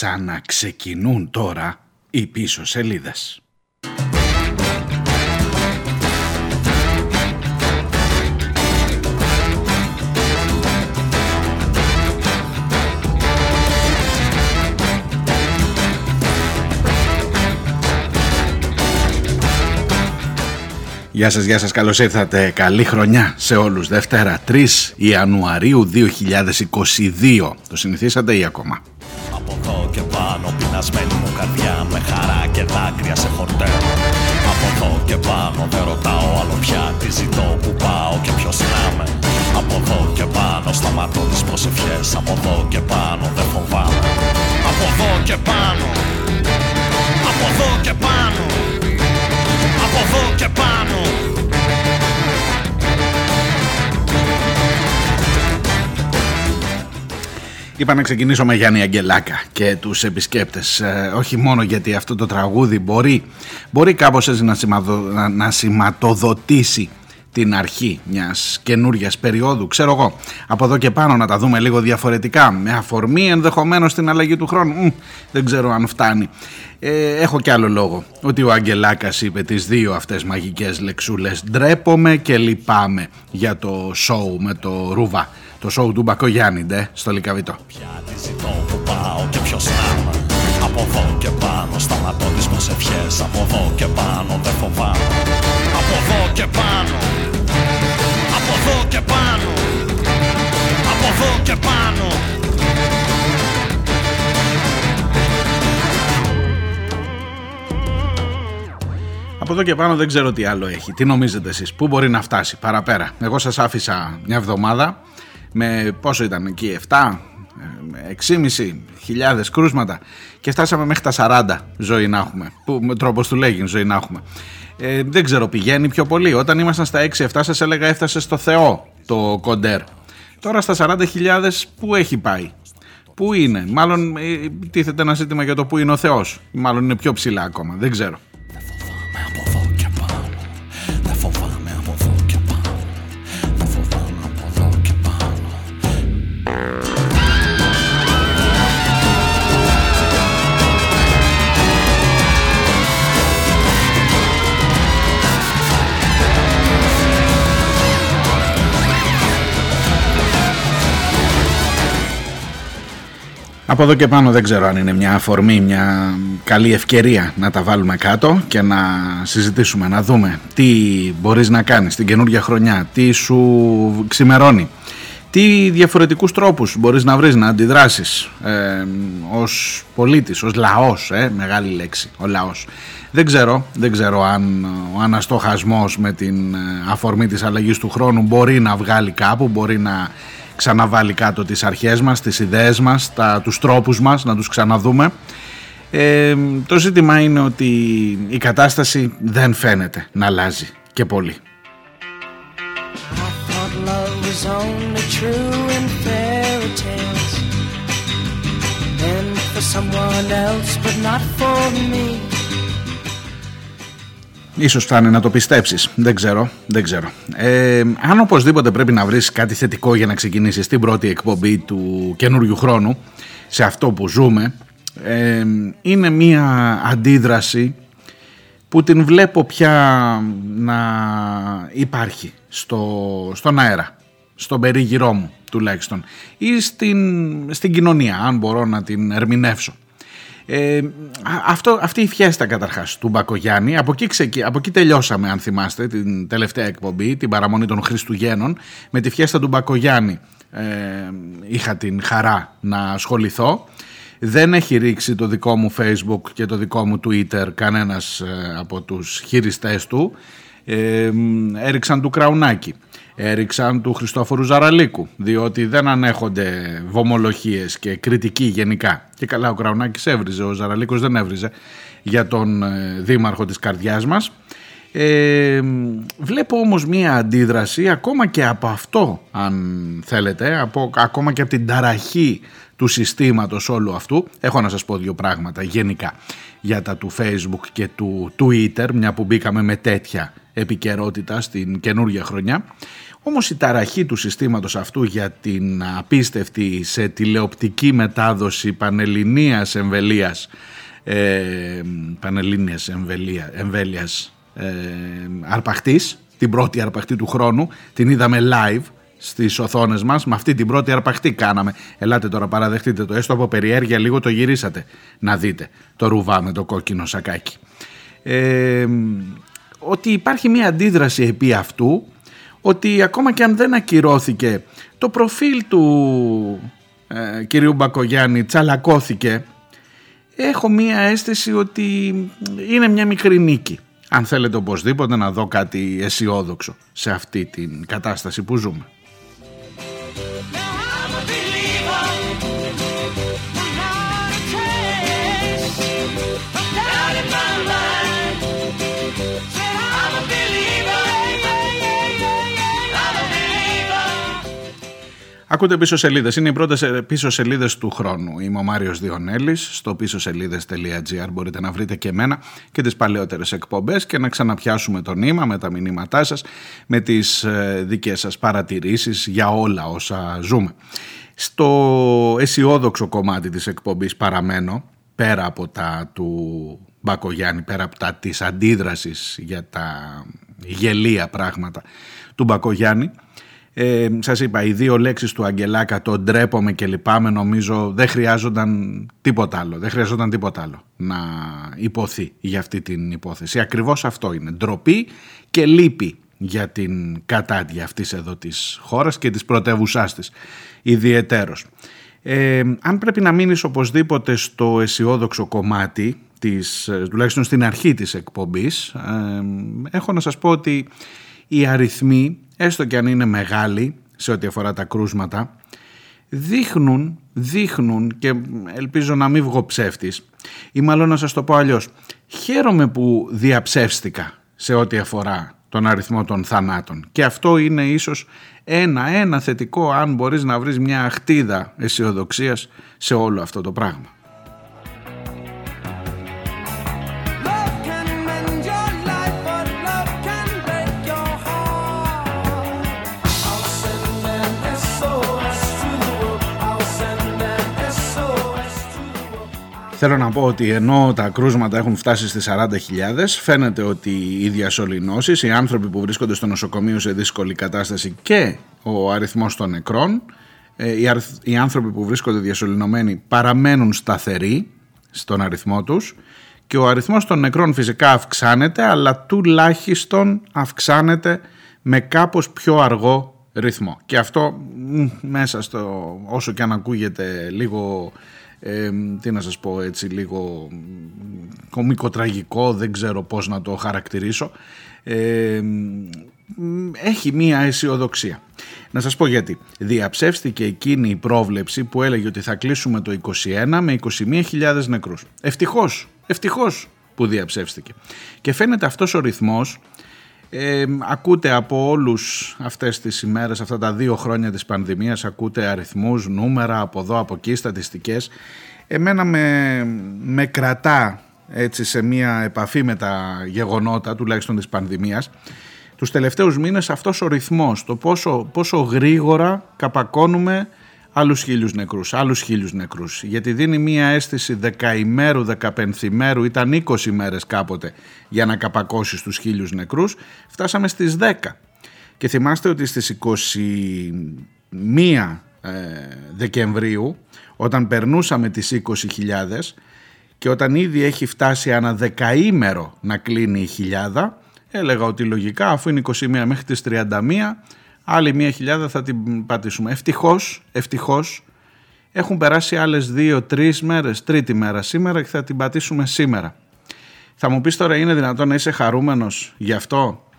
ξαναξεκινούν τώρα οι πίσω σελίδες. Γεια σας, γεια σας, καλώς ήρθατε. Καλή χρονιά σε όλους. Δευτέρα 3 Ιανουαρίου 2022. Το συνηθίσατε ή ακόμα; Από εδώ και πάνω πεινασμένη μου καρδιά με χαρά και δάκρυα σε χορτέρ. Από εδώ και πάνω δεν ρωτάω άλλο πια τι ζητώ, που πάω και ποιος να Από εδώ και πάνω σταματώ τις προσευχές. Από εδώ και πάνω δεν φοβάμαι. Από εδώ και πάνω. Από εδώ και πάνω. Από εδώ και πάνω. Είπα να ξεκινήσω με Γιάννη Αγγελάκα και τους επισκέπτες. Ε, όχι μόνο γιατί αυτό το τραγούδι μπορεί, μπορεί κάπως έτσι να, να, να σηματοδοτήσει την αρχή μιας καινούργιας περίοδου, ξέρω εγώ, από εδώ και πάνω να τα δούμε λίγο διαφορετικά, με αφορμή ενδεχομένως την αλλαγή του χρόνου, δεν ξέρω αν φτάνει. Ε, έχω κι άλλο λόγο, ότι ο Αγγελάκας είπε τις δύο αυτές μαγικές λεξούλες, ντρέπομαι και λυπάμαι για το σοου με το Ρούβα το σοου του Μπακογιάννη, ντε, στο Λικαβιτό. Από εδώ και πάνω σταματώ τις προσευχές Από εδώ και πάνω δεν φοβάμαι. Από εδώ και πάνω. Από εδώ και πάνω. Από εδώ και πάνω. Από εδώ και πάνω δεν ξέρω τι άλλο έχει. Τι νομίζετε εσείς, πού μπορεί να φτάσει; Παραπέρα. Εγώ σας άφησα μια εβδομάδα με πόσο ήταν εκεί 7 6,5 χιλιάδες κρούσματα. Και φτάσαμε μέχρι τα 40 ζωή να έχουμε. Που με τρόπος του λέγει ζωή να έχουμε. Ε, δεν ξέρω πηγαίνει πιο πολύ. Όταν ήμασταν στα 6-7 σας έλεγα έφτασες στο Θεό το κοντέρ. Τώρα στα 40.000 που έχει πάει; Πού είναι, μάλλον ε, τίθεται ένα ζήτημα για το που είναι ο Θεός. Μάλλον είναι πιο ψηλά ακόμα, δεν ξέρω Από εδώ και πάνω δεν ξέρω αν είναι μια αφορμή, μια καλή ευκαιρία να τα βάλουμε κάτω και να συζητήσουμε, να δούμε τι μπορείς να κάνεις την καινούργια χρονιά, τι σου ξημερώνει, τι διαφορετικούς τρόπους μπορείς να βρεις να αντιδράσεις ε, ως πολίτης, ως λαός, ε, μεγάλη λέξη, ο λαός. Δεν ξέρω, δεν ξέρω αν ο αναστοχασμός με την ε, αφορμή της αλλαγής του χρόνου μπορεί να βγάλει κάπου, μπορεί να ξαναβάλει κάτω τις αρχές μας, τις ιδέες μας, τα, τους τρόπους μας, να τους ξαναδούμε. Ε, το ζήτημα είναι ότι η κατάσταση δεν φαίνεται να αλλάζει και πολύ. Ίσως φτάνει να το πιστέψεις. Δεν ξέρω, δεν ξέρω. Ε, αν οπωσδήποτε πρέπει να βρεις κάτι θετικό για να ξεκινήσεις την πρώτη εκπομπή του καινούριου χρόνου, σε αυτό που ζούμε, ε, είναι μία αντίδραση που την βλέπω πια να υπάρχει στο, στον αέρα, στον περίγυρό μου τουλάχιστον, ή στην, στην κοινωνία, αν μπορώ να την ερμηνεύσω. Ε, αυτό, αυτή η φιέστα καταρχάς του Μπακογιάννη, από εκεί, ξεκι, από εκεί τελειώσαμε αν θυμάστε την τελευταία εκπομπή, την παραμονή των Χριστουγέννων, με τη φιέστα του Μπακογιάννη ε, είχα την χαρά να ασχοληθώ. Δεν έχει ρίξει το δικό μου facebook και το δικό μου twitter κανένας ε, από τους χειριστές του. Ε, έριξαν του Κραουνάκη έριξαν του Χριστόφορου Ζαραλίκου διότι δεν ανέχονται βομολοχίες και κριτική γενικά. Και καλά ο Κραουνάκης έβριζε, ο Ζαραλίκος δεν έβριζε για τον ε, δήμαρχο της καρδιάς μας. Ε, βλέπω όμως μία αντίδραση ακόμα και από αυτό αν θέλετε από, ακόμα και από την ταραχή του συστήματος όλου αυτού. Έχω να σας πω δύο πράγματα γενικά για τα του facebook και του twitter μια που μπήκαμε με τέτοια επικαιρότητα στην καινούργια χρονιά Όμως η ταραχή του συστήματος αυτού για την απίστευτη σε τηλεοπτική μετάδοση πανελληνίας εμβελίας, ε, πανελλήνιας εμβελία, εμβέλειας ε, αρπαχτής, την πρώτη αρπαχτή του χρόνου, την είδαμε live στις οθόνες μας, με αυτή την πρώτη αρπαχτή κάναμε. Ελάτε τώρα παραδεχτείτε το, έστω από περιέργεια λίγο το γυρίσατε να δείτε το ρουβά με το κόκκινο σακάκι. Ε, ότι υπάρχει μια αντίδραση επί αυτού ότι ακόμα και αν δεν ακυρώθηκε το προφίλ του ε, κυρίου Μπακογιάννη τσαλακώθηκε έχω μία αίσθηση ότι είναι μια μικρή νίκη αν θέλετε οπωσδήποτε να δω κάτι αισιόδοξο σε αυτή την κατάσταση που ζούμε. Ακούτε πίσω σελίδες. Είναι οι πρώτες πίσω σελίδες του χρόνου. Είμαι ο Μάριος Διονέλης. Στο πίσω σελίδες.gr μπορείτε να βρείτε και εμένα και τις παλαιότερες εκπομπές και να ξαναπιάσουμε το νήμα με τα μηνύματά σας, με τις ε, δικές σας παρατηρήσεις για όλα όσα ζούμε. Στο αισιόδοξο κομμάτι της εκπομπής παραμένω, πέρα από τα του Μπακογιάννη, πέρα από τα της αντίδρασης για τα γελία πράγματα του Μπακογιάννη, ε, σας είπα, οι δύο λέξεις του Αγγελάκα, το ντρέπομαι και λυπάμαι, νομίζω δεν χρειάζονταν τίποτα άλλο. Δεν χρειάζονταν τίποτα άλλο να υποθεί για αυτή την υπόθεση. Ακριβώς αυτό είναι. Ντροπή και λύπη για την κατάδια αυτής εδώ της χώρας και της πρωτεύουσάς της ιδιαιτέρως. Ε, αν πρέπει να μείνεις οπωσδήποτε στο αισιόδοξο κομμάτι, της, τουλάχιστον στην αρχή της εκπομπής, ε, έχω να σας πω ότι οι αριθμοί έστω και αν είναι μεγάλοι σε ό,τι αφορά τα κρούσματα, δείχνουν, δείχνουν και ελπίζω να μην βγω ψεύτης ή μάλλον να σας το πω αλλιώς, χαίρομαι που διαψεύστηκα σε ό,τι αφορά τον αριθμό των θανάτων και αυτό είναι ίσως ένα, ένα θετικό αν μπορείς να βρεις μια αχτίδα αισιοδοξίας σε όλο αυτό το πράγμα. Θέλω να πω ότι ενώ τα κρούσματα έχουν φτάσει στις 40.000 φαίνεται ότι οι διασωληνώσεις, οι άνθρωποι που βρίσκονται στο νοσοκομείο σε δύσκολη κατάσταση και ο αριθμός των νεκρών, ε, οι άνθρωποι που βρίσκονται διασωληνωμένοι παραμένουν σταθεροί στον αριθμό τους και ο αριθμός των νεκρών φυσικά αυξάνεται αλλά τουλάχιστον αυξάνεται με κάπως πιο αργό ρυθμό. Και αυτό μέσα στο όσο και αν ακούγεται λίγο ε, τι να σας πω έτσι λίγο κομικοτραγικό δεν ξέρω πώς να το χαρακτηρίσω ε, έχει μία αισιοδοξία. Να σας πω γιατί. Διαψεύστηκε εκείνη η πρόβλεψη που έλεγε ότι θα κλείσουμε το 21 με 21.000 νεκρούς. Ευτυχώς, ευτυχώς που διαψεύστηκε. Και φαίνεται αυτός ο ρυθμός ε, ακούτε από όλους αυτές τις ημέρες, αυτά τα δύο χρόνια της πανδημίας, ακούτε αριθμούς, νούμερα από εδώ, από εκεί, στατιστικές. Εμένα με, με κρατά έτσι σε μια επαφή με τα γεγονότα, τουλάχιστον της πανδημίας, τους τελευταίους μήνες αυτός ο ρυθμός, το πόσο, πόσο γρήγορα καπακώνουμε άλλους χίλιους νεκρούς, άλλους χίλιους νεκρούς. Γιατί δίνει μία αίσθηση δεκαημέρου, δεκαπενθημέρου, ήταν 20 μέρες κάποτε για να καπακώσει στους χίλιους νεκρούς. Φτάσαμε στις 10. Και θυμάστε ότι στις 21 ε, Δεκεμβρίου, όταν περνούσαμε τις 20.000 και όταν ήδη έχει φτάσει ένα δεκαήμερο να κλείνει η χιλιάδα, έλεγα ότι λογικά αφού είναι 21 μέχρι τις 31 άλλη μία χιλιάδα θα την πατήσουμε. Ευτυχώς, ευτυχώς έχουν περάσει άλλες δύο-τρεις μέρες, τρίτη μέρα σήμερα και θα την πατήσουμε σήμερα. Θα μου πεις τώρα είναι δυνατόν να είσαι χαρούμενος γι' αυτό;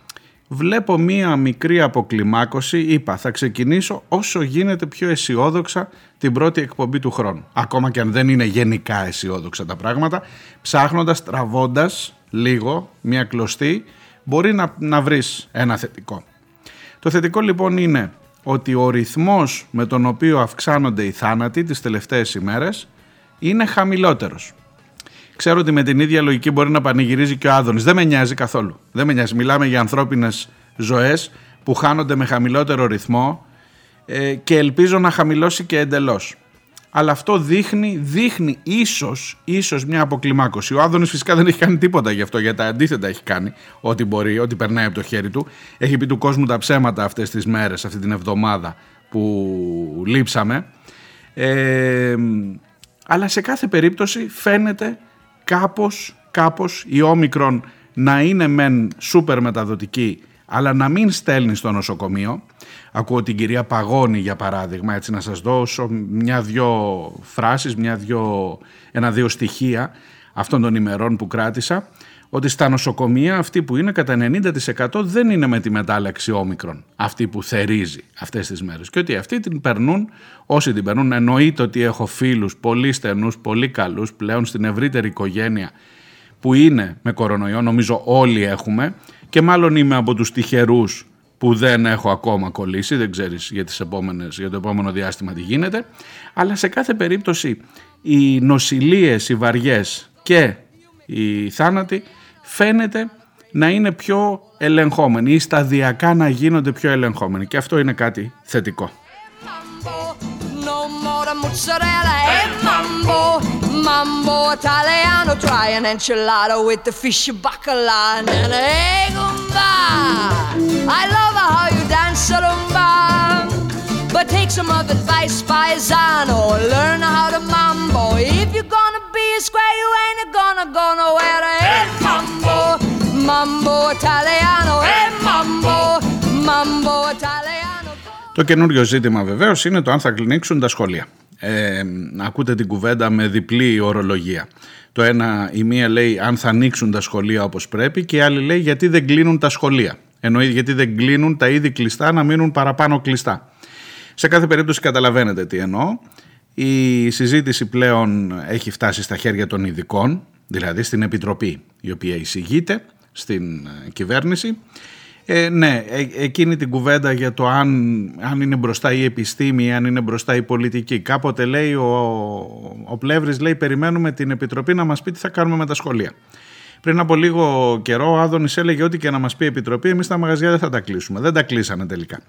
Βλέπω μία μικρή αποκλιμάκωση, είπα θα ξεκινήσω όσο γίνεται πιο αισιόδοξα την πρώτη εκπομπή του χρόνου. Ακόμα και αν δεν είναι γενικά αισιόδοξα τα πράγματα, ψάχνοντας, τραβώντας λίγο μία κλωστή, μπορεί να, να βρεις ένα θετικό. Το θετικό λοιπόν είναι ότι ο ρυθμός με τον οποίο αυξάνονται οι θάνατοι τις τελευταίες ημέρες είναι χαμηλότερος. Ξέρω ότι με την ίδια λογική μπορεί να πανηγυρίζει και ο Άδωνης. Δεν με νοιάζει καθόλου. Δεν με νοιάζει. Μιλάμε για ανθρώπινες ζωές που χάνονται με χαμηλότερο ρυθμό ε, και ελπίζω να χαμηλώσει και εντελώς. Αλλά αυτό δείχνει, δείχνει ίσως, ίσως μια αποκλιμάκωση. Ο Άδωνης φυσικά δεν έχει κάνει τίποτα γι' αυτό, γιατί τα αντίθετα έχει κάνει ό,τι μπορεί, ό,τι περνάει από το χέρι του. Έχει πει του κόσμου τα ψέματα αυτές τις μέρες, αυτή την εβδομάδα που λείψαμε. Ε, αλλά σε κάθε περίπτωση φαίνεται κάπως, κάπως η όμικρον να είναι μεν σούπερ μεταδοτική αλλά να μην στέλνεις στο νοσοκομείο. Ακούω την κυρία Παγώνη για παράδειγμα, έτσι να σας δώσω μια-δυο φράσεις, μια-δυο, ένα-δυο στοιχεία αυτών των ημερών που κράτησα, ότι στα νοσοκομεία αυτοί που είναι κατά 90% δεν είναι με τη μετάλλαξη όμικρον, αυτή που θερίζει αυτές τις μέρες. Και ότι αυτοί την περνούν, όσοι την περνούν, εννοείται ότι έχω φίλους πολύ στενούς, πολύ καλούς πλέον στην ευρύτερη οικογένεια που είναι με κορονοϊό, νομίζω όλοι έχουμε, και μάλλον είμαι από τους τυχερούς που δεν έχω ακόμα κολλήσει, δεν ξέρεις για, τις επόμενες, για το επόμενο διάστημα τι γίνεται, αλλά σε κάθε περίπτωση οι νοσηλίες, οι βαριές και οι θάνατοι φαίνεται να είναι πιο ελεγχόμενοι ή σταδιακά να γίνονται πιο ελεγχόμενοι. Και αυτό είναι κάτι θετικό. Mambo italiano, try an enchilada with the fish bacala and hey gumba. I love how you dance rumba. But take some of advice, paisano. Learn how to mambo. If you're gonna Το καινούριο ζήτημα βεβαίως είναι το αν θα κλεινίξουν τα σχολεία ε, ακούτε την κουβέντα με διπλή ορολογία. Το ένα, η μία λέει αν θα ανοίξουν τα σχολεία όπως πρέπει και η άλλη λέει γιατί δεν κλείνουν τα σχολεία. Εννοεί γιατί δεν κλείνουν τα ήδη κλειστά να μείνουν παραπάνω κλειστά. Σε κάθε περίπτωση καταλαβαίνετε τι εννοώ. Η συζήτηση πλέον έχει φτάσει στα χέρια των ειδικών, δηλαδή στην Επιτροπή η οποία εισηγείται στην ε, κυβέρνηση ε, ναι, ε, εκείνη την κουβέντα για το αν, αν είναι μπροστά η επιστήμη, αν είναι μπροστά η πολιτική. Κάποτε λέει ο, ο Πλεύρης, λέει περιμένουμε την Επιτροπή να μας πει τι θα κάνουμε με τα σχολεία. Πριν από λίγο καιρό ο Άδωνης έλεγε ότι και να μας πει η Επιτροπή εμείς τα μαγαζιά δεν θα τα κλείσουμε. Δεν τα κλείσανε τελικά.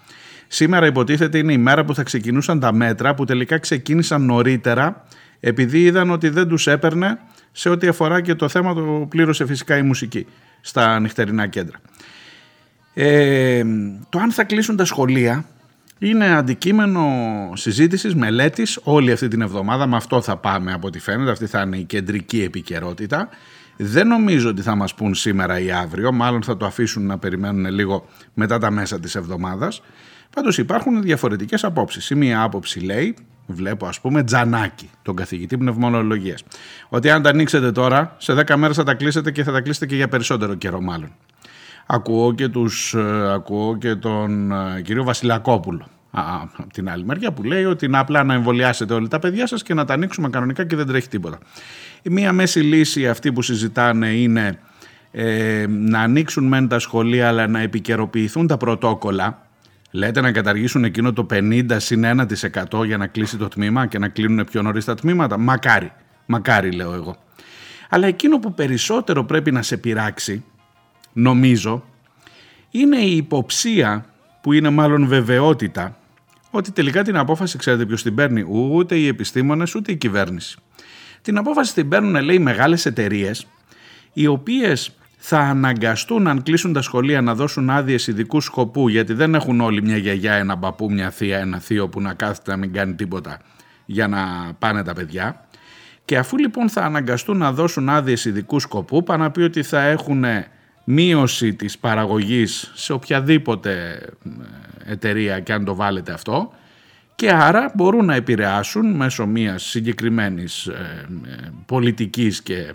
Σήμερα υποτίθεται είναι η μέρα που θα ξεκινούσαν τα μέτρα που τελικά ξεκίνησαν νωρίτερα επειδή είδαν ότι δεν τους έπαιρνε σε ό,τι αφορά και το θέμα το πλήρωσε φυσικά η μουσική στα νυχτερινά κέντρα. Ε, το αν θα κλείσουν τα σχολεία είναι αντικείμενο συζήτησης, μελέτης όλη αυτή την εβδομάδα. Με αυτό θα πάμε από ό,τι φαίνεται. Αυτή θα είναι η κεντρική επικαιρότητα. Δεν νομίζω ότι θα μας πούν σήμερα ή αύριο, μάλλον θα το αφήσουν να περιμένουν λίγο μετά τα μέσα της εβδομάδας. Πάντως υπάρχουν διαφορετικές απόψεις. Η μία άποψη λέει, βλέπω ας πούμε Τζανάκη, τον καθηγητή πνευμονολογίας, ότι αν τα ανοίξετε τώρα, σε 10 μέρες θα τα κλείσετε και θα τα κλείσετε και για περισσότερο καιρό μάλλον ακούω και, τους, ε, ακούω και τον ε, κύριο Βασιλακόπουλο από την άλλη μεριά που λέει ότι είναι απλά να εμβολιάσετε όλοι τα παιδιά σας και να τα ανοίξουμε κανονικά και δεν τρέχει τίποτα. Η μία μέση λύση αυτή που συζητάνε είναι ε, να ανοίξουν μεν τα σχολεία αλλά να επικαιροποιηθούν τα πρωτόκολλα Λέτε να καταργήσουν εκείνο το 50 συν 1% για να κλείσει το τμήμα και να κλείνουν πιο νωρίς τα τμήματα; Μακάρι, μακάρι λέω εγώ. Αλλά εκείνο που περισσότερο πρέπει να σε πειράξει νομίζω, είναι η υποψία που είναι μάλλον βεβαιότητα ότι τελικά την απόφαση ξέρετε ποιος την παίρνει ούτε οι επιστήμονες ούτε η κυβέρνηση. Την απόφαση την παίρνουν λέει μεγάλες εταιρείες, οι οποίες θα αναγκαστούν αν κλείσουν τα σχολεία να δώσουν άδειες ειδικού σκοπού γιατί δεν έχουν όλοι μια γιαγιά, ένα παππού, μια θεία, ένα θείο που να κάθεται να μην κάνει τίποτα για να πάνε τα παιδιά. Και αφού λοιπόν θα αναγκαστούν να δώσουν άδειες ειδικού σκοπού, πάνε να πει ότι θα έχουν μείωση της παραγωγής σε οποιαδήποτε ε, εταιρεία και αν το βάλετε αυτό και άρα μπορούν να επηρεάσουν μέσω μιας συγκεκριμένης ε, ε, πολιτικής και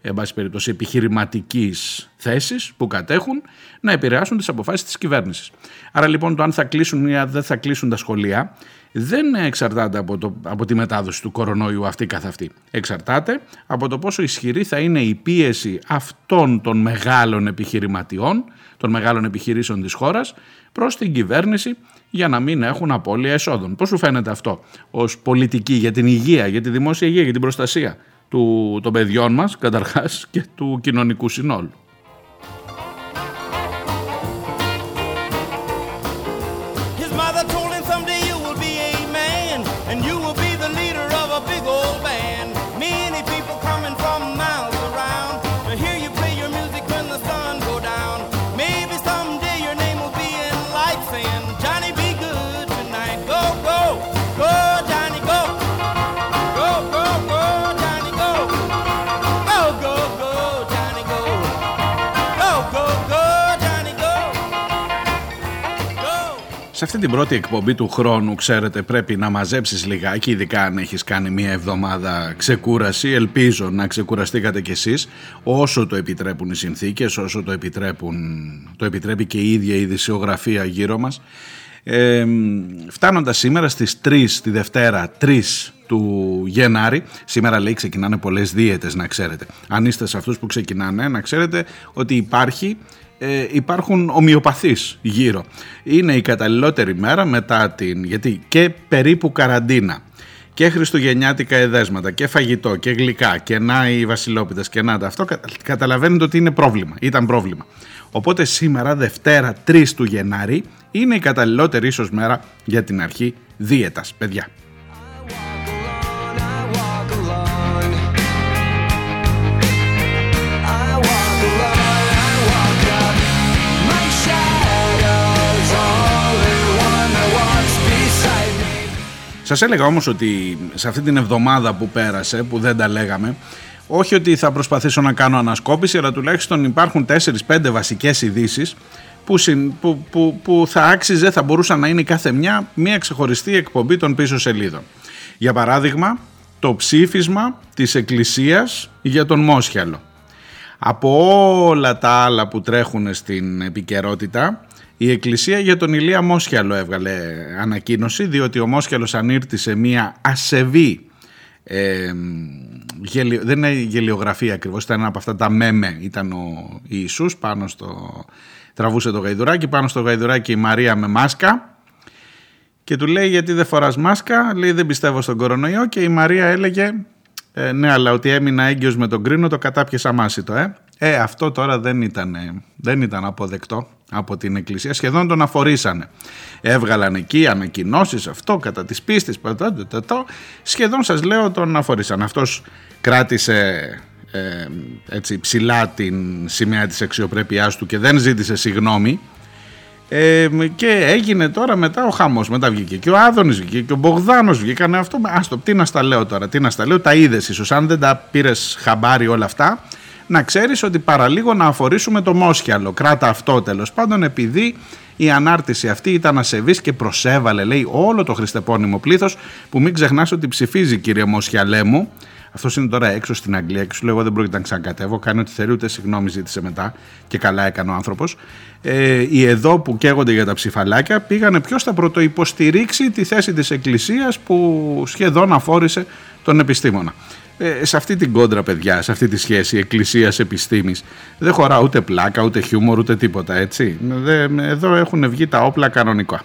εν πάση περιπτώσει επιχειρηματικής θέσης που κατέχουν να επηρεάσουν τις αποφάσεις της κυβέρνησης. Άρα λοιπόν το αν θα κλείσουν ή δεν θα κλείσουν τα σχολεία δεν εξαρτάται από, το, από τη μετάδοση του κορονοϊού αυτή καθ' αυτή. Εξαρτάται από το πόσο ισχυρή θα είναι η πίεση αυτών των μεγάλων επιχειρηματιών, των μεγάλων επιχειρήσεων της χώρας, προς την κυβέρνηση για να μην έχουν απώλεια εσόδων. Πώς σου φαίνεται αυτό ως πολιτική για την υγεία, για τη δημόσια υγεία, για την προστασία του, των παιδιών μας καταρχάς και του κοινωνικού συνόλου; Σε αυτή την πρώτη εκπομπή του χρόνου, ξέρετε, πρέπει να μαζέψεις λιγάκι, ειδικά αν έχεις κάνει μία εβδομάδα ξεκούραση. Ελπίζω να ξεκουραστήκατε κι εσείς, όσο το επιτρέπουν οι συνθήκες, όσο το, επιτρέπουν, το επιτρέπει και η ίδια η δυσιογραφία γύρω μας. Ε, φτάνοντας σήμερα στις 3, τη Δευτέρα, 3 του Γενάρη. Σήμερα λέει ξεκινάνε πολλές δίαιτες να ξέρετε. Αν είστε σε αυτούς που ξεκινάνε να ξέρετε ότι υπάρχει ε, υπάρχουν ομοιοπαθείς γύρω. Είναι η καταλληλότερη μέρα μετά την, γιατί και περίπου καραντίνα και χριστουγεννιάτικα εδέσματα και φαγητό και γλυκά και να οι βασιλόπιτες και να τα αυτό καταλαβαίνετε ότι είναι πρόβλημα, ήταν πρόβλημα. Οπότε σήμερα Δευτέρα 3 του Γενάρη είναι η καταλληλότερη ίσως μέρα για την αρχή δίαιτας, παιδιά. Σας έλεγα όμως ότι σε αυτή την εβδομάδα που πέρασε, που δεν τα λέγαμε, όχι ότι θα προσπαθήσω να κάνω ανασκόπηση, αλλά τουλάχιστον υπάρχουν 4-5 βασικές ειδήσεις που, που, που, που θα άξιζε, θα μπορούσαν να είναι κάθε μια μια ξεχωριστή εκπομπή των πίσω σελίδων. Για παράδειγμα, το ψήφισμα της Εκκλησίας για τον Μόσχιαλο. Από όλα τα άλλα που τρέχουν στην επικαιρότητα, η Εκκλησία για τον Ηλία Μόσχιαλο έβγαλε ανακοίνωση διότι ο Μόσχιαλος ανήρτησε μία ασεβή ε, δεν είναι γελιογραφία ακριβώς ήταν ένα από αυτά τα μέμε ήταν ο Ιησούς πάνω στο τραβούσε το γαϊδουράκι πάνω στο γαϊδουράκι η Μαρία με μάσκα και του λέει γιατί δεν φοράς μάσκα; Λέει δεν πιστεύω στον κορονοϊό και η Μαρία έλεγε ε, ναι αλλά ότι έμεινα έγκυος με τον κρίνο το κατάπιεσα μάσιτο ε. Ε αυτό τώρα δεν ήταν, δεν ήταν αποδεκτό από την Εκκλησία, σχεδόν τον αφορήσανε. Έβγαλαν εκεί ανακοινώσεις αυτό κατά της πίστης, σχεδόν σας λέω τον αφορήσαν. Αυτός κράτησε ε, έτσι ψηλά την σημαία της αξιοπρέπειάς του και δεν ζήτησε συγγνώμη ε, και έγινε τώρα μετά ο χαμός. Μετά βγήκε και ο Άδωνης βγήκε και ο Μπογδάνος βγήκανε αυτό. Άστο τι να στα λέω τώρα τι να στα λέω. Τα είδες ίσως. Αν δεν τα πήρες χαμπάρι όλα αυτά να ξέρεις ότι παραλίγο να αφορήσουμε το Μόσχιαλο. Κράτα αυτό τέλος πάντων επειδή η ανάρτηση αυτή ήταν ασεβής και προσέβαλε λέει όλο το χριστεπώνυμο πλήθος που μην ξεχνάς ότι ψηφίζει κύριε Μόσχιαλέ μου αυτός είναι τώρα έξω στην Αγγλία και σου λέω: Εγώ δεν πρόκειται να ξανακατεύω. Κάνει ό,τι θέλει, ούτε συγγνώμη ζήτησε μετά. Και καλά έκανε ο άνθρωπος. Ε, οι εδώ που καίγονται για τα ψηφαλάκια πήγανε ποιο θα πρωτοϊποστηρίξει τη θέση της Εκκλησίας που σχεδόν αφόρησε τον επιστήμονα ε, σε αυτή την κόντρα παιδιά, σε αυτή τη σχέση εκκλησίας επιστήμης δεν χωρά ούτε πλάκα, ούτε χιούμορ, ούτε τίποτα έτσι. εδώ έχουν βγει τα όπλα κανονικά.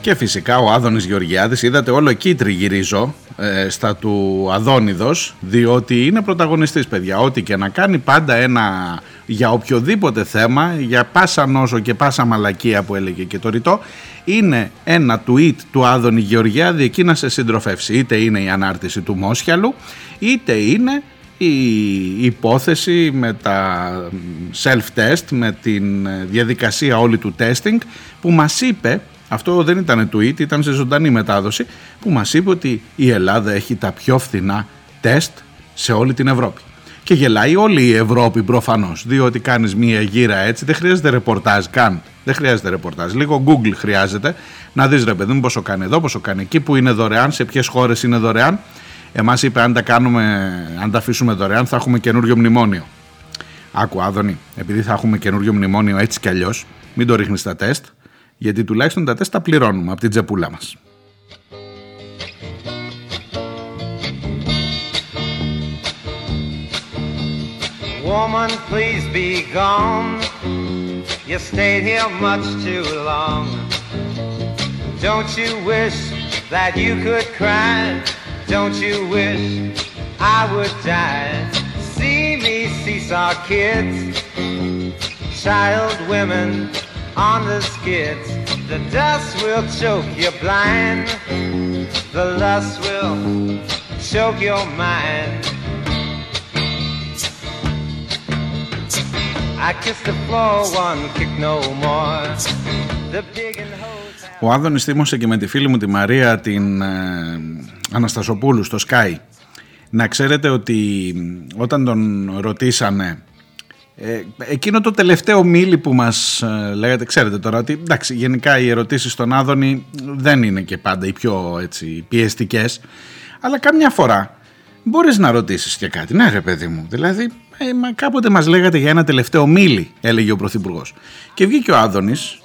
Και φυσικά ο Άδωνης Γεωργιάδης, είδατε όλο εκεί τριγυρίζω ε, στα του Αδόνιδος, διότι είναι πρωταγωνιστής παιδιά, ό,τι και να κάνει πάντα ένα για οποιοδήποτε θέμα, για πάσα νόσο και πάσα μαλακία που έλεγε και το ρητό, είναι ένα tweet του Άδωνη Γεωργιάδη εκεί να σε συντροφεύσει. Είτε είναι η ανάρτηση του Μόσχιαλου, είτε είναι η υπόθεση με τα self-test, με την διαδικασία όλη του testing που μας είπε, αυτό δεν ήταν tweet, ήταν σε ζωντανή μετάδοση, που μας είπε ότι η Ελλάδα έχει τα πιο φθηνά τεστ σε όλη την Ευρώπη. Και γελάει όλη η Ευρώπη προφανώς. Διότι κάνεις μία γύρα έτσι, δεν χρειάζεται ρεπορτάζ καν. Δεν χρειάζεται ρεπορτάζ. Λίγο Google χρειάζεται να δεις ρε παιδί μου πόσο κάνει εδώ, πόσο κάνει εκεί, που είναι δωρεάν, σε ποιες χώρες είναι δωρεάν. Εμάς είπε αν τα, κάνουμε, αν τα αφήσουμε δωρεάν θα έχουμε καινούριο μνημόνιο. Άκου Άδωνη, επειδή θα έχουμε καινούριο μνημόνιο έτσι κι αλλιώς, μην το ρίχνεις στα τεστ, γιατί τουλάχιστον τα τεστ τα πληρώνουμε από την τζεπούλα μας. Woman, please be gone. You stayed here much too long. Don't you wish that you could cry? Don't you wish I would die? See me seesaw kids, child women on the skids. The dust will choke you blind. The lust will choke your mind. I kiss the floor, one kick no more. The big and Ο Άδωνης θύμωσε και με τη φίλη μου τη Μαρία την ε, Αναστασοπούλου στο Sky. Να ξέρετε ότι όταν τον ρωτήσανε ε, εκείνο το τελευταίο μίλι που μας ε, λέγατε, ξέρετε τώρα ότι εντάξει γενικά οι ερωτήσεις στον Άδωνη δεν είναι και πάντα οι πιο έτσι, πιεστικές αλλά καμιά φορά μπορείς να ρωτήσεις και κάτι. Ναι ρε παιδί μου, δηλαδή ε, μα κάποτε μας λέγατε για ένα τελευταίο μίλι έλεγε ο Πρωθυπουργός. Και βγήκε ο Άδωνης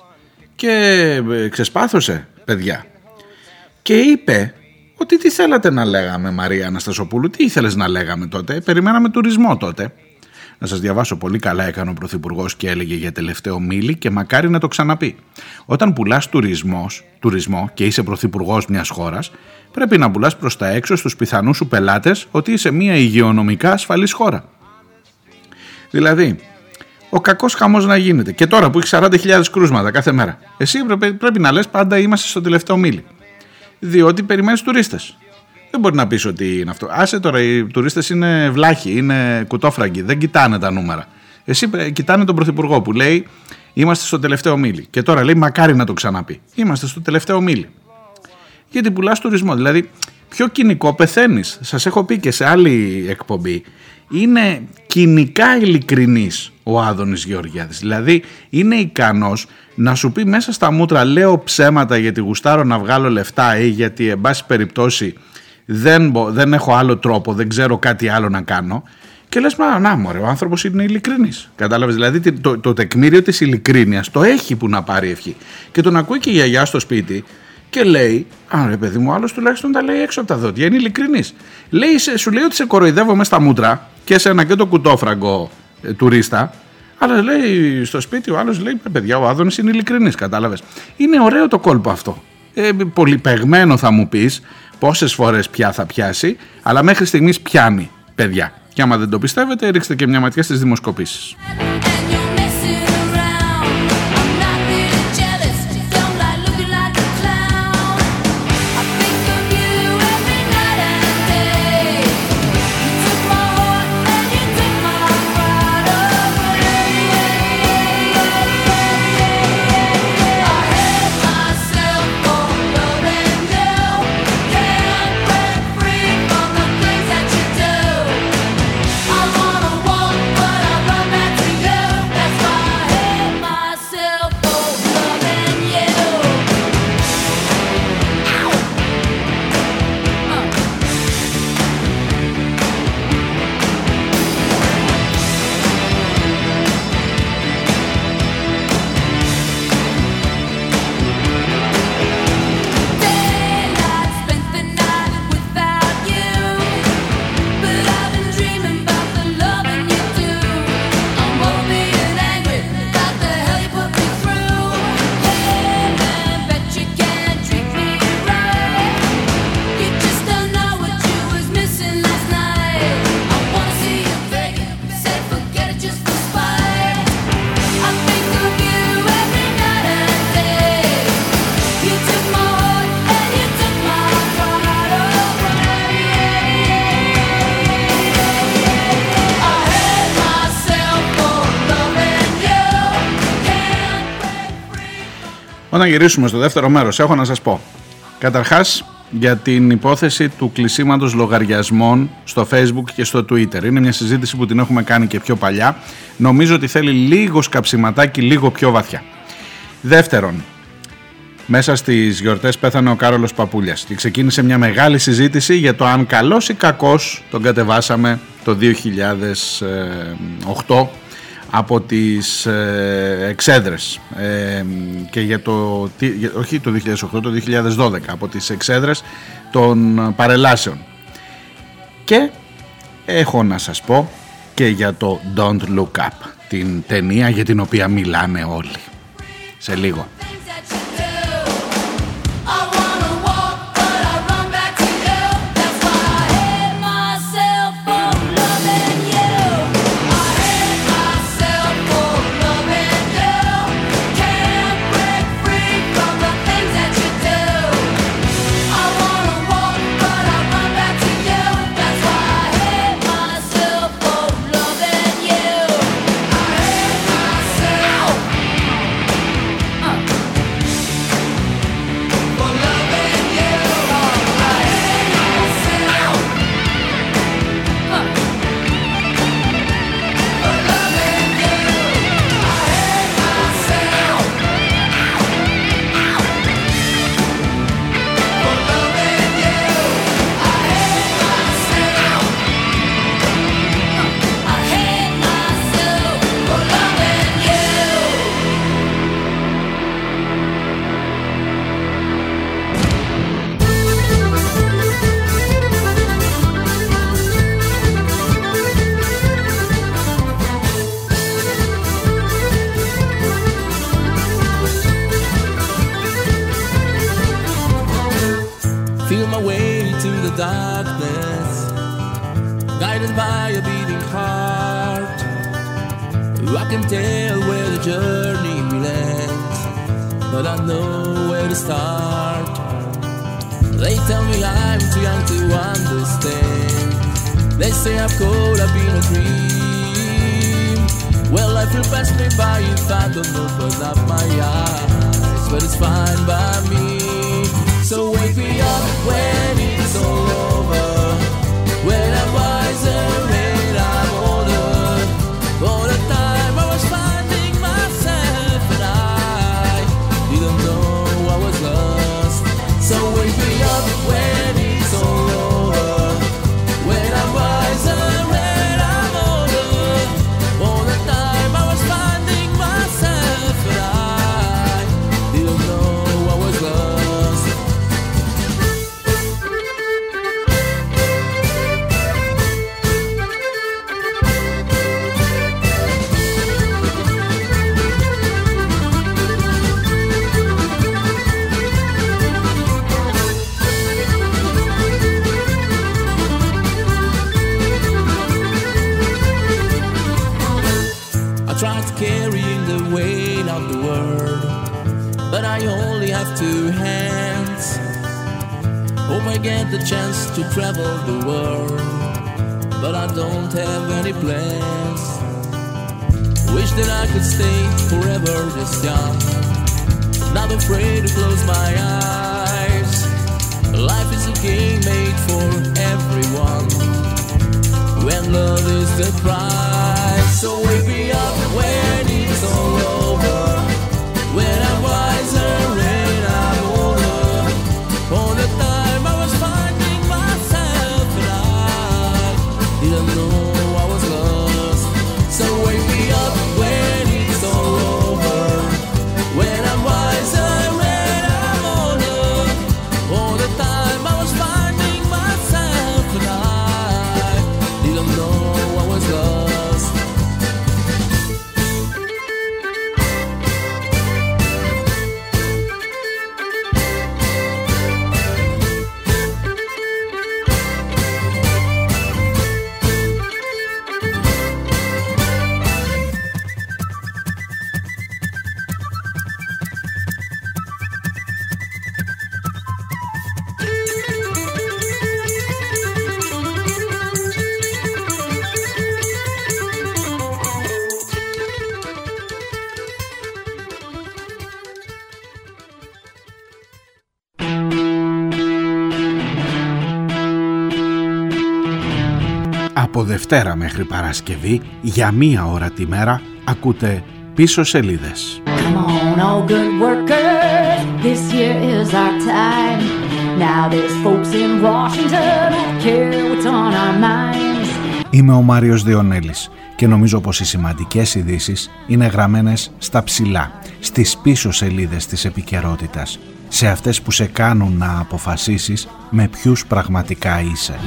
και ε, ξεσπάθωσε παιδιά και είπε ότι τι θέλατε να λέγαμε Μαρία Αναστασοπούλου, τι ήθελες να λέγαμε τότε, περιμέναμε τουρισμό τότε. Να σας διαβάσω πολύ καλά έκανε ο Πρωθυπουργός και έλεγε για τελευταίο μίλη και μακάρι να το ξαναπεί. Όταν πουλάς τουρισμός και είσαι Πρωθυπουργός μιας χώρας, πρέπει να πουλάς προς τα έξω στους πιθανούς σου πελάτες ότι είσαι μια υγειονομικά ασφαλής χώρα. Δηλαδή, ο κακός χαμός να γίνεται. Και τώρα που έχεις 40.000 κρούσματα κάθε μέρα, εσύ πρέπει, να λες πάντα είμαστε στο τελευταίο μίλη. Διότι περιμένεις τουρίστες. Δεν μπορεί να πεις ότι είναι αυτό. Άσε τώρα, οι τουρίστες είναι βλάχοι, είναι κουτόφραγκοι, δεν κοιτάνε τα νούμερα. Εσύ κοιτάνε τον Πρωθυπουργό που λέει Είμαστε στο τελευταίο μίλη. Και τώρα λέει μακάρι να το ξαναπεί. Είμαστε στο τελευταίο μίλη. Γιατί πουλάς τουρισμό. Δηλαδή, πιο κοινικό πεθαίνεις. Σας έχω πει και σε άλλη εκπομπή. Είναι κοινικά ειλικρινής ο Άδωνης Γεωργιάδης. Δηλαδή είναι ικανός να σου πει μέσα στα μούτρα λέω ψέματα γιατί γουστάρω να βγάλω λεφτά ή γιατί εν πάση περιπτώσει δεν, δεν έχω άλλο τρόπο, δεν ξέρω κάτι άλλο να κάνω. Και λες, μα να μωρέ, ο άνθρωπος είναι ειλικρινής. Κατάλαβες, δηλαδή το, το τεκμήριο της ειλικρίνειας το έχει που να πάρει ευχή. Και τον ακούει και η γιαγιά στο σπίτι και λέει, Α, ρε παιδί μου, άλλος τουλάχιστον τα λέει έξω από τα δόντια. Είναι ειλικρινής. Σου λέει ότι σε κοροϊδεύω μέσα στα μούτρα και σε ένα και το κουτόφραγκο ε, τουρίστα. Αλλά λέει στο σπίτι ο άλλος λέει: Παιδιά, ο Άδωνης είναι ειλικρινής, κατάλαβες. Είναι ωραίο το κόλπο αυτό. Ε, πολυπεγμένο θα μου πεις, πόσες φορές πια θα πιάσει, αλλά μέχρι στιγμής πιάνει, παιδιά. Και άμα δεν το πιστεύετε, ρίξτε και μια ματιά στις δημοσκοπήσεις. Όταν γυρίσουμε στο δεύτερο μέρος έχω να σας πω. Καταρχάς για την υπόθεση του κλεισίματος λογαριασμών στο facebook και στο twitter. Είναι μια συζήτηση που την έχουμε κάνει και πιο παλιά. Νομίζω ότι θέλει λίγο σκαψιματάκι λίγο πιο βαθιά. Δεύτερον, μέσα στις γιορτές πέθανε ο Κάρολος Παπούλιας. Και ξεκίνησε μια μεγάλη συζήτηση για το αν καλός ή κακός τον κατεβάσαμε το 2008 από τις ε, εξέδρες. Ε, και για το, όχι το 2008, το 2012 από τις εξέδρες των παρελάσεων. Και έχω να σας πω και για το Don't Look Up την ταινία για την οποία μιλάνε όλοι. Σε λίγο tell me I'm too young to understand. They say I'm cold up in a dream. Well, life will pass me by if I don't open up my eyes, but it's fine by me. So wake me up when it's over, get the chance to travel the world, but I don't have any plans. Wish that I could stay forever this young, not afraid to close my eyes. Life is a game made for everyone when love is the prize. So wake me up didn't know I was lost. So wake me Δευτέρα μέχρι Παρασκευή για μία ώρα τη μέρα ακούτε πίσω σελίδες. Come on, all good workers, this year is our time. Now there's folks in Washington who care what's on our minds. Είμαι ο Μάριος Διονέλης και νομίζω πως οι σημαντικές ειδήσεις είναι γραμμένες στα ψηλά, στις πίσω σελίδες της επικαιρότητας, σε αυτές που σε κάνουν να αποφασίσεις με ποιους πραγματικά είσαι.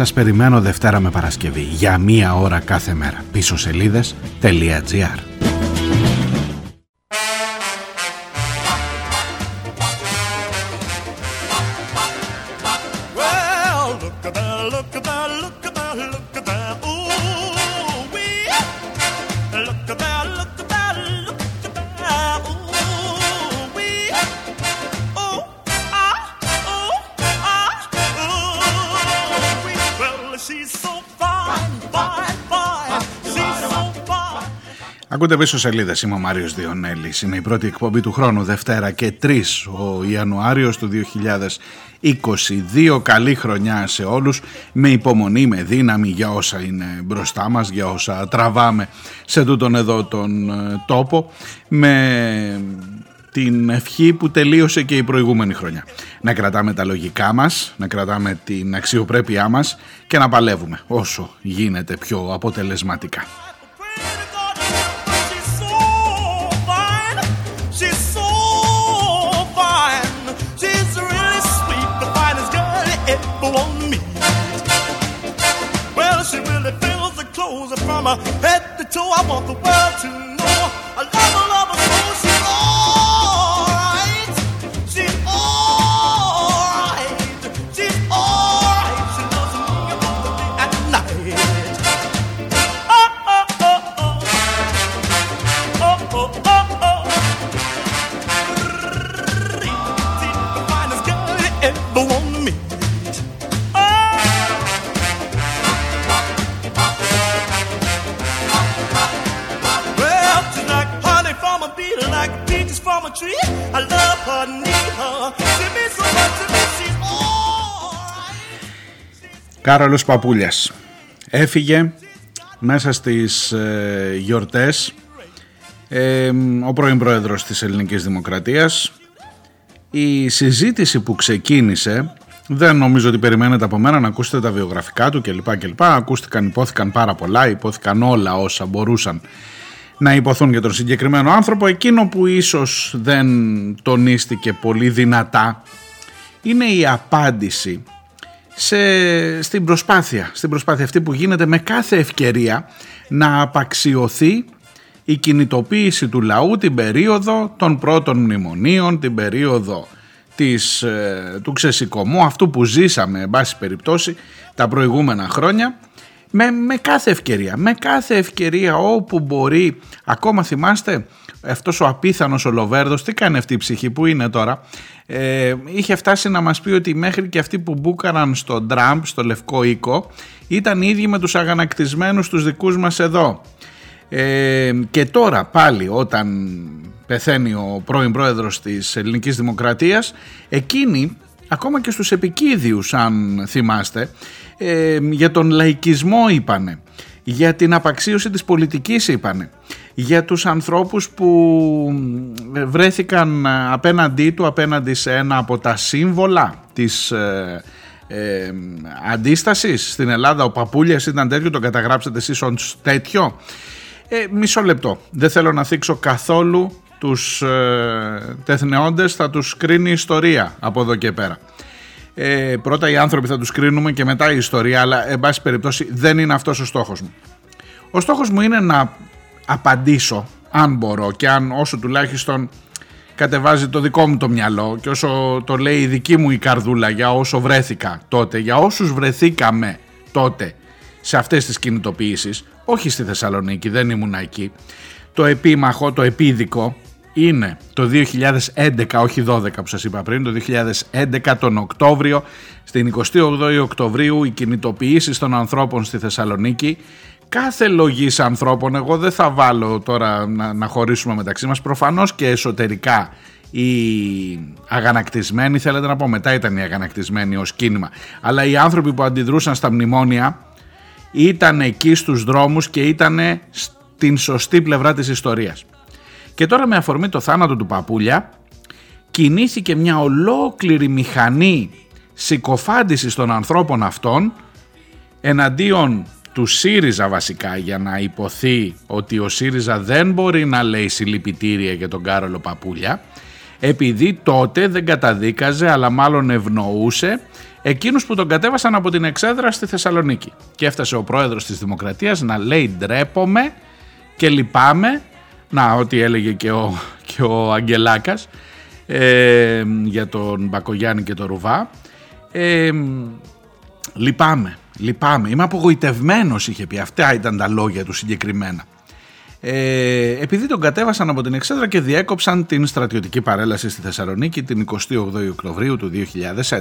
Σας περιμένω Δευτέρα με Παρασκευή για μία ώρα κάθε μέρα. Πίσω σελίδες.gr Ακούτε πίσω σελίδες. Είμαι ο Μάριος Διονέλης. Είναι η πρώτη εκπομπή του χρόνου, Δευτέρα και 3 ο Ιανουάριος του 2022. Καλή χρονιά σε όλους. Με υπομονή, με δύναμη για όσα είναι μπροστά μας, για όσα τραβάμε σε τούτον εδώ τον ε, τόπο. Με την ευχή που τελείωσε και η προηγούμενη χρονιά. Να κρατάμε τα λογικά μας, να κρατάμε την αξιοπρέπειά μας και να παλεύουμε όσο γίνεται πιο αποτελεσματικά. From her head to toe. I want the world to know. Κάρολος Παπούλιας έφυγε μέσα στις ε, γιορτές ε, ο πρώην πρόεδρος της Ελληνικής Δημοκρατίας η συζήτηση που ξεκίνησε δεν νομίζω ότι περιμένετε από μένα να ακούσετε τα βιογραφικά του κλπ. κλπ. Ακούστηκαν, υπόθηκαν πάρα πολλά, υπόθηκαν όλα όσα μπορούσαν να υποθούν για τον συγκεκριμένο άνθρωπο. Εκείνο που ίσως δεν τονίστηκε πολύ δυνατά είναι η απάντηση σε, στην προσπάθεια, στην προσπάθεια αυτή που γίνεται με κάθε ευκαιρία να απαξιωθεί η κινητοποίηση του λαού την περίοδο των πρώτων μνημονίων, την περίοδο της, ε, του ξεσηκωμού, αυτού που ζήσαμε, εν πάση περιπτώσει, τα προηγούμενα χρόνια, με, με κάθε ευκαιρία, με κάθε ευκαιρία όπου μπορεί, ακόμα θυμάστε αυτός ο απίθανος ο Λοβέρδος, τι κάνει αυτή η ψυχή, που είναι τώρα, ε, είχε φτάσει να μας πει ότι μέχρι και αυτοί που μπούκαραν στο Τραμπ, στο Λευκό Οίκο, ήταν οι ίδιοι με τους αγανακτισμένους τους δικούς μας εδώ. Ε, και τώρα πάλι όταν πεθαίνει ο πρώην πρόεδρος της Ελληνικής Δημοκρατίας εκείνοι ακόμα και στους επικίδιους αν θυμάστε ε, για τον λαϊκισμό είπανε για την απαξίωση της πολιτικής είπανε για τους ανθρώπους που βρέθηκαν απέναντί του απέναντι σε ένα από τα σύμβολα της ε, ε, αντίστασης στην Ελλάδα ο Παπούλιας ήταν τέτοιο τον καταγράψατε εσείς ως τέτοιο ε, μισό λεπτό. Δεν θέλω να θίξω καθόλου τους ε, τεθνεόντες, θα τους κρίνει η ιστορία από εδώ και πέρα. Ε, πρώτα οι άνθρωποι θα τους κρίνουμε και μετά η ιστορία, αλλά εν πάση περιπτώσει δεν είναι αυτός ο στόχος μου. Ο στόχος μου είναι να απαντήσω, αν μπορώ και αν όσο τουλάχιστον κατεβάζει το δικό μου το μυαλό και όσο το λέει η δική μου η καρδούλα για όσο βρέθηκα τότε, για όσους βρεθήκαμε τότε σε αυτές τις κινητοποιήσεις, όχι στη Θεσσαλονίκη, δεν ήμουν εκεί. Το επίμαχο, το επίδικο είναι το 2011, όχι 12 που σας είπα πριν, το 2011 τον Οκτώβριο, στην 28η Οκτωβρίου οι κινητοποιήσεις των ανθρώπων στη Θεσσαλονίκη. Κάθε λογής ανθρώπων, εγώ δεν θα βάλω τώρα να, να χωρίσουμε μεταξύ μας, προφανώς και εσωτερικά οι αγανακτισμένοι, θέλετε να πω μετά ήταν οι αγανακτισμένοι ως κίνημα, αλλά οι άνθρωποι που αντιδρούσαν στα μνημόνια ήταν εκεί στους δρόμους και ήταν στην σωστή πλευρά της ιστορίας. Και τώρα με αφορμή το θάνατο του Παπούλια κινήθηκε μια ολόκληρη μηχανή συκοφάντησης των ανθρώπων αυτών εναντίον του ΣΥΡΙΖΑ βασικά για να υποθεί ότι ο ΣΥΡΙΖΑ δεν μπορεί να λέει συλληπιτήρια για τον Κάρολο Παπούλια επειδή τότε δεν καταδίκαζε αλλά μάλλον ευνοούσε εκείνους που τον κατέβασαν από την εξέδρα στη Θεσσαλονίκη. Και έφτασε ο πρόεδρος της Δημοκρατίας να λέει ντρέπομαι και λυπάμαι, να ό,τι έλεγε και ο, και ο Αγγελάκας ε, για τον Μπακογιάννη και τον Ρουβά. Ε, λυπάμαι, λυπάμαι, είμαι απογοητευμένος είχε πει, αυτά ήταν τα λόγια του συγκεκριμένα. Ε, επειδή τον κατέβασαν από την εξέδρα και διέκοψαν την στρατιωτική παρέλαση στη Θεσσαλονίκη την 28 Οκτωβρίου του 2011.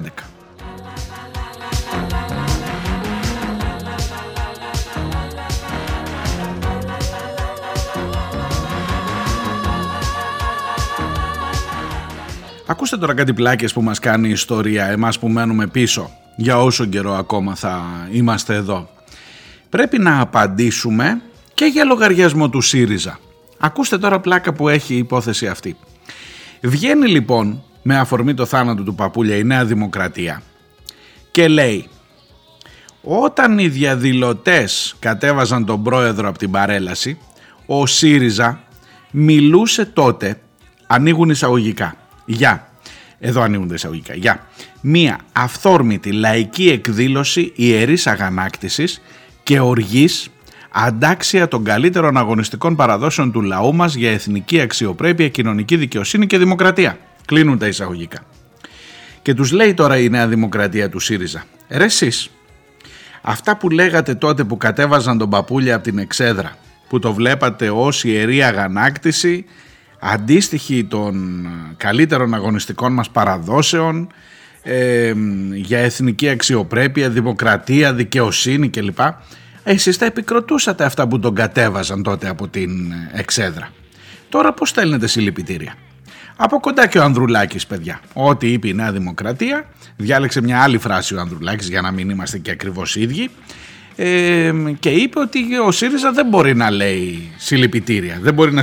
Ακούστε τώρα κάτι πλάκες που μας κάνει η ιστορία, εμάς που μένουμε πίσω, για όσο καιρό ακόμα θα είμαστε εδώ. Πρέπει να απαντήσουμε και για λογαριασμό του ΣΥΡΙΖΑ. Ακούστε τώρα πλάκα που έχει η υπόθεση αυτή. Βγαίνει λοιπόν με αφορμή το θάνατο του Παπούλια η Νέα Δημοκρατία και λέει όταν οι διαδηλωτές κατέβαζαν τον πρόεδρο από την παρέλαση ο ΣΥΡΙΖΑ μιλούσε τότε ανοίγουν εισαγωγικά για εδώ ανοίγουν τα εισαγωγικά για μία αυθόρμητη λαϊκή εκδήλωση ιερής αγανάκτησης και οργής αντάξια των καλύτερων αγωνιστικών παραδόσεων του λαού μας για εθνική αξιοπρέπεια, κοινωνική δικαιοσύνη και δημοκρατία. Κλείνουν τα εισαγωγικά. Και τους λέει τώρα η Νέα Δημοκρατία του ΣΥΡΙΖΑ. Ρε εσείς, αυτά που λέγατε τότε που κατέβαζαν τον παπούλια από την εξέδρα, που το βλέπατε ως ιερή αγανάκτηση, αντίστοιχη των καλύτερων αγωνιστικών μας παραδόσεων, ε, για εθνική αξιοπρέπεια, δημοκρατία, δικαιοσύνη κλπ. Εσείς τα επικροτούσατε αυτά που τον κατέβαζαν τότε από την εξέδρα. Τώρα πώς στέλνετε συλληπιτήρια; Από κοντά και ο Ανδρουλάκης παιδιά. Ό,τι είπε η Νέα Δημοκρατία, διάλεξε μια άλλη φράση ο Ανδρουλάκης για να μην είμαστε και ακριβώς ίδιοι ε, και είπε ότι ο ΣΥΡΙΖΑ δεν μπορεί να λέει συλληπιτήρια, δεν μπορεί να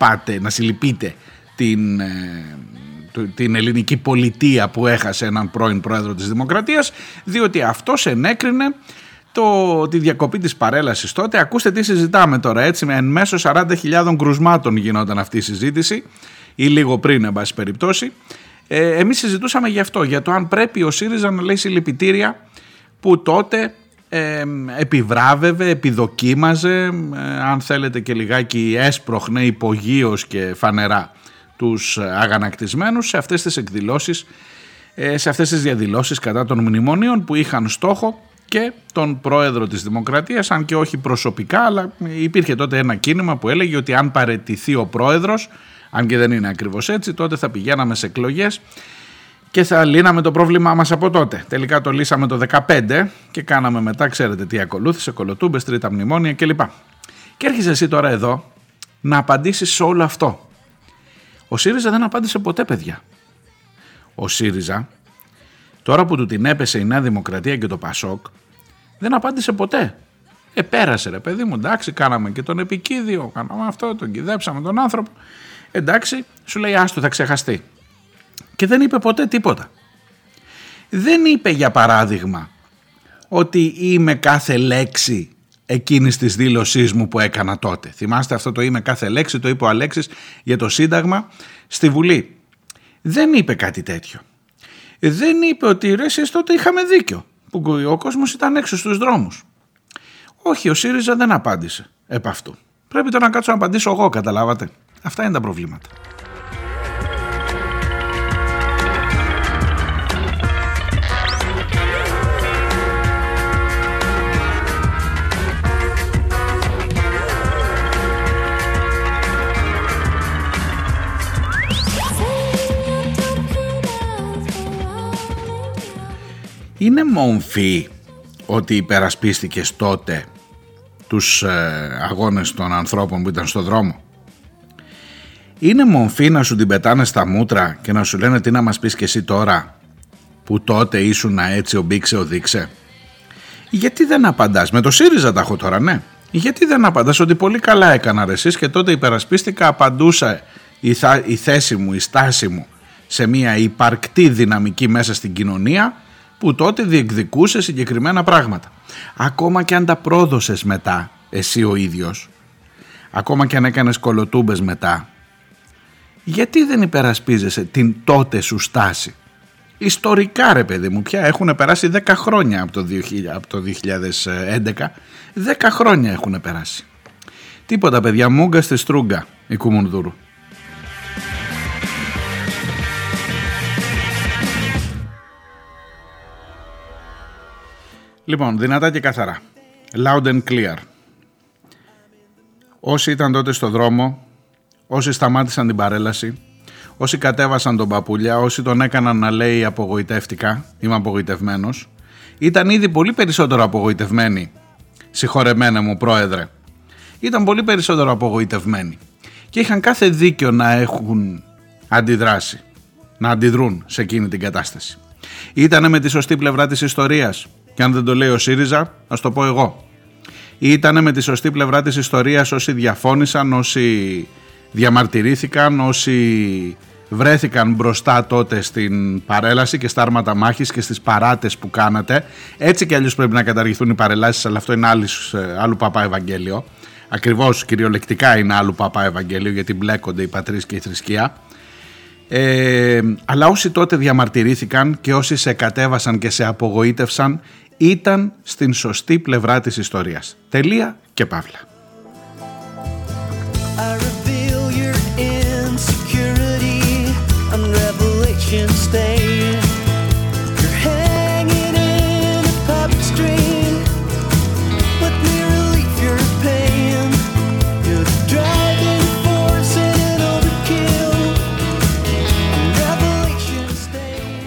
συλληπάτε, να συλληπείτε την, ε, το- την ελληνική πολιτεία που έχασε έναν πρώην πρόεδρο της Δημοκρατίας διότι αυτός ενέκρινε το, τη διακοπή της παρέλασης τότε. Ακούστε τι συζητάμε τώρα έτσι, με εν μέσω 40.000 κρουσμάτων γινόταν αυτή η συζήτηση ή λίγο πριν εν πάση περιπτώσει. Ε, εμείς συζητούσαμε γι' αυτό, για το αν πρέπει ο ΣΥΡΙΖΑ να λέει συλληπιτήρια που τότε ε, επιβράβευε, επιδοκίμαζε, ε, αν θέλετε και λιγάκι έσπροχνε υπογείως και φανερά τους αγανακτισμένους σε αυτές τις εκδηλώσεις, ε, σε αυτές τις διαδηλώσεις κατά των μνημονίων που είχαν στόχο και τον πρόεδρο της Δημοκρατίας, αν και όχι προσωπικά, αλλά υπήρχε τότε ένα κίνημα που έλεγε ότι αν παρετηθεί ο πρόεδρος, αν και δεν είναι ακριβώς έτσι, τότε θα πηγαίναμε σε εκλογές και θα λύναμε το πρόβλημά μας από τότε. Τελικά το λύσαμε το 15 και κάναμε μετά, ξέρετε τι ακολούθησε, κολοτούμπες, τρίτα μνημόνια κλπ. Και έρχεσαι εσύ τώρα εδώ να απαντήσεις σε όλο αυτό. Ο ΣΥΡΙΖΑ δεν απάντησε ποτέ παιδιά. Ο ΣΥΡΙΖΑ, τώρα που του την έπεσε η Νέα Δημοκρατία και το ΠΑΣΟΚ, δεν απάντησε ποτέ. Ε, πέρασε ρε παιδί μου, εντάξει, κάναμε και τον επικίδιο, κάναμε αυτό, τον κυδέψαμε τον άνθρωπο. Εντάξει, σου λέει άστο θα ξεχαστεί. Και δεν είπε ποτέ τίποτα. Δεν είπε για παράδειγμα ότι είμαι κάθε λέξη εκείνης της δήλωσής μου που έκανα τότε. Θυμάστε αυτό το είμαι κάθε λέξη, το είπε ο Αλέξης για το Σύνταγμα στη Βουλή. Δεν είπε κάτι τέτοιο. Δεν είπε ότι ρε εσείς τότε είχαμε δίκιο που ο κόσμος ήταν έξω στους δρόμους. Όχι, ο ΣΥΡΙΖΑ δεν απάντησε επ' αυτού. Πρέπει τώρα να κάτσω να απαντήσω εγώ, καταλάβατε. Αυτά είναι τα προβλήματα. Είναι μομφή ότι υπερασπίστηκες τότε τους ε, αγώνες των ανθρώπων που ήταν στο δρόμο; Είναι μομφή να σου την πετάνε στα μούτρα και να σου λένε τι να μας πεις και εσύ τώρα που τότε ήσουν έτσι ο μπήξε ο δείξε. Γιατί δεν απαντάς, με το ΣΥΡΙΖΑ τα έχω τώρα ναι. Γιατί δεν απαντάς ότι πολύ καλά έκανα ρε εσείς και τότε υπερασπίστηκα απαντούσα η, θα- η θέση μου, η στάση μου σε μια υπαρκτή δυναμική μέσα στην κοινωνία που τότε διεκδικούσε συγκεκριμένα πράγματα. Ακόμα και αν τα πρόδωσες μετά εσύ ο ίδιος, ακόμα και αν έκανες κολοτούμπες μετά, γιατί δεν υπερασπίζεσαι την τότε σου στάση; Ιστορικά ρε παιδί μου πια έχουν περάσει 10 χρόνια από το, 2000, από το 2011 10 χρόνια έχουν περάσει Τίποτα παιδιά μούγκα στη στρούγκα η Κουμουνδούρου Λοιπόν, δυνατά και καθαρά. Loud and clear. Όσοι ήταν τότε στο δρόμο, όσοι σταμάτησαν την παρέλαση, όσοι κατέβασαν τον παπούλια, όσοι τον έκαναν να λέει απογοητεύτηκα, είμαι απογοητευμένος, ήταν ήδη πολύ περισσότερο απογοητευμένοι, συγχωρεμένα μου πρόεδρε, ήταν πολύ περισσότερο απογοητευμένοι και είχαν κάθε δίκιο να έχουν αντιδράσει, να αντιδρούν σε εκείνη την κατάσταση. Ήτανε με τη σωστή πλευρά της ιστορίας και αν δεν το λέει ο ΣΥΡΙΖΑ, ας το πω εγώ. Ήτανε με τη σωστή πλευρά της ιστορίας όσοι διαφώνησαν, όσοι διαμαρτυρήθηκαν, όσοι βρέθηκαν μπροστά τότε στην παρέλαση και στα άρματα μάχης και στις παράτες που κάνατε. Έτσι και αλλιώς πρέπει να καταργηθούν οι παρελάσεις, αλλά αυτό είναι άλλης, ε, άλλου Παπά Ευαγγέλιο. Ακριβώς κυριολεκτικά είναι άλλου Παπά Ευαγγέλιο γιατί μπλέκονται οι πατρίς και η θρησκεία. Ε, αλλά όσοι τότε διαμαρτυρήθηκαν και όσοι σε κατέβασαν και σε απογοήτευσαν ήταν στην σωστή πλευρά της ιστορίας. Τελεία και παύλα.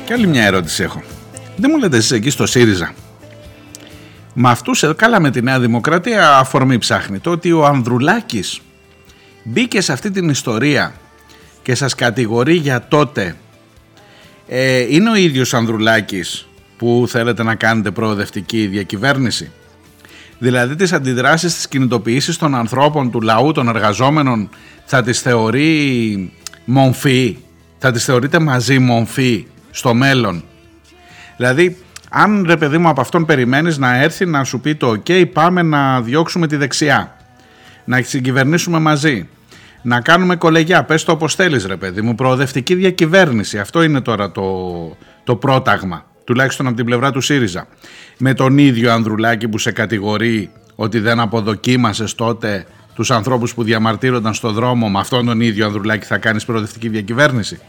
Και άλλη μια ερώτηση έχω. Δεν μου λέτε εσείς εκεί στο ΣΥΡΙΖΑ, με αυτούς, ε, καλά με τη Νέα Δημοκρατία αφορμή ψάχνει. Το ότι ο Ανδρουλάκης μπήκε σε αυτή την ιστορία και σας κατηγορεί για τότε ε, είναι ο ίδιος Ανδρουλάκης που θέλετε να κάνετε προοδευτική διακυβέρνηση; Δηλαδή τις αντιδράσεις, τις κινητοποιήσεις των ανθρώπων, του λαού, των εργαζόμενων θα τις θεωρεί μομφή, θα τις θεωρείτε μαζί μομφή στο μέλλον; Δηλαδή αν ρε παιδί μου από αυτόν περιμένεις να έρθει να σου πει το ok πάμε να διώξουμε τη δεξιά, να συγκυβερνήσουμε μαζί, να κάνουμε κολεγιά, πες το όπως θέλεις ρε παιδί μου, προοδευτική διακυβέρνηση, αυτό είναι τώρα το, το πρόταγμα, τουλάχιστον από την πλευρά του ΣΥΡΙΖΑ. Με τον ίδιο Ανδρουλάκη που σε κατηγορεί ότι δεν αποδοκίμασες τότε τους ανθρώπους που διαμαρτύρονταν στο δρόμο, με αυτόν τον ίδιο Ανδρουλάκη θα κάνεις προοδευτική διακυβέρνηση.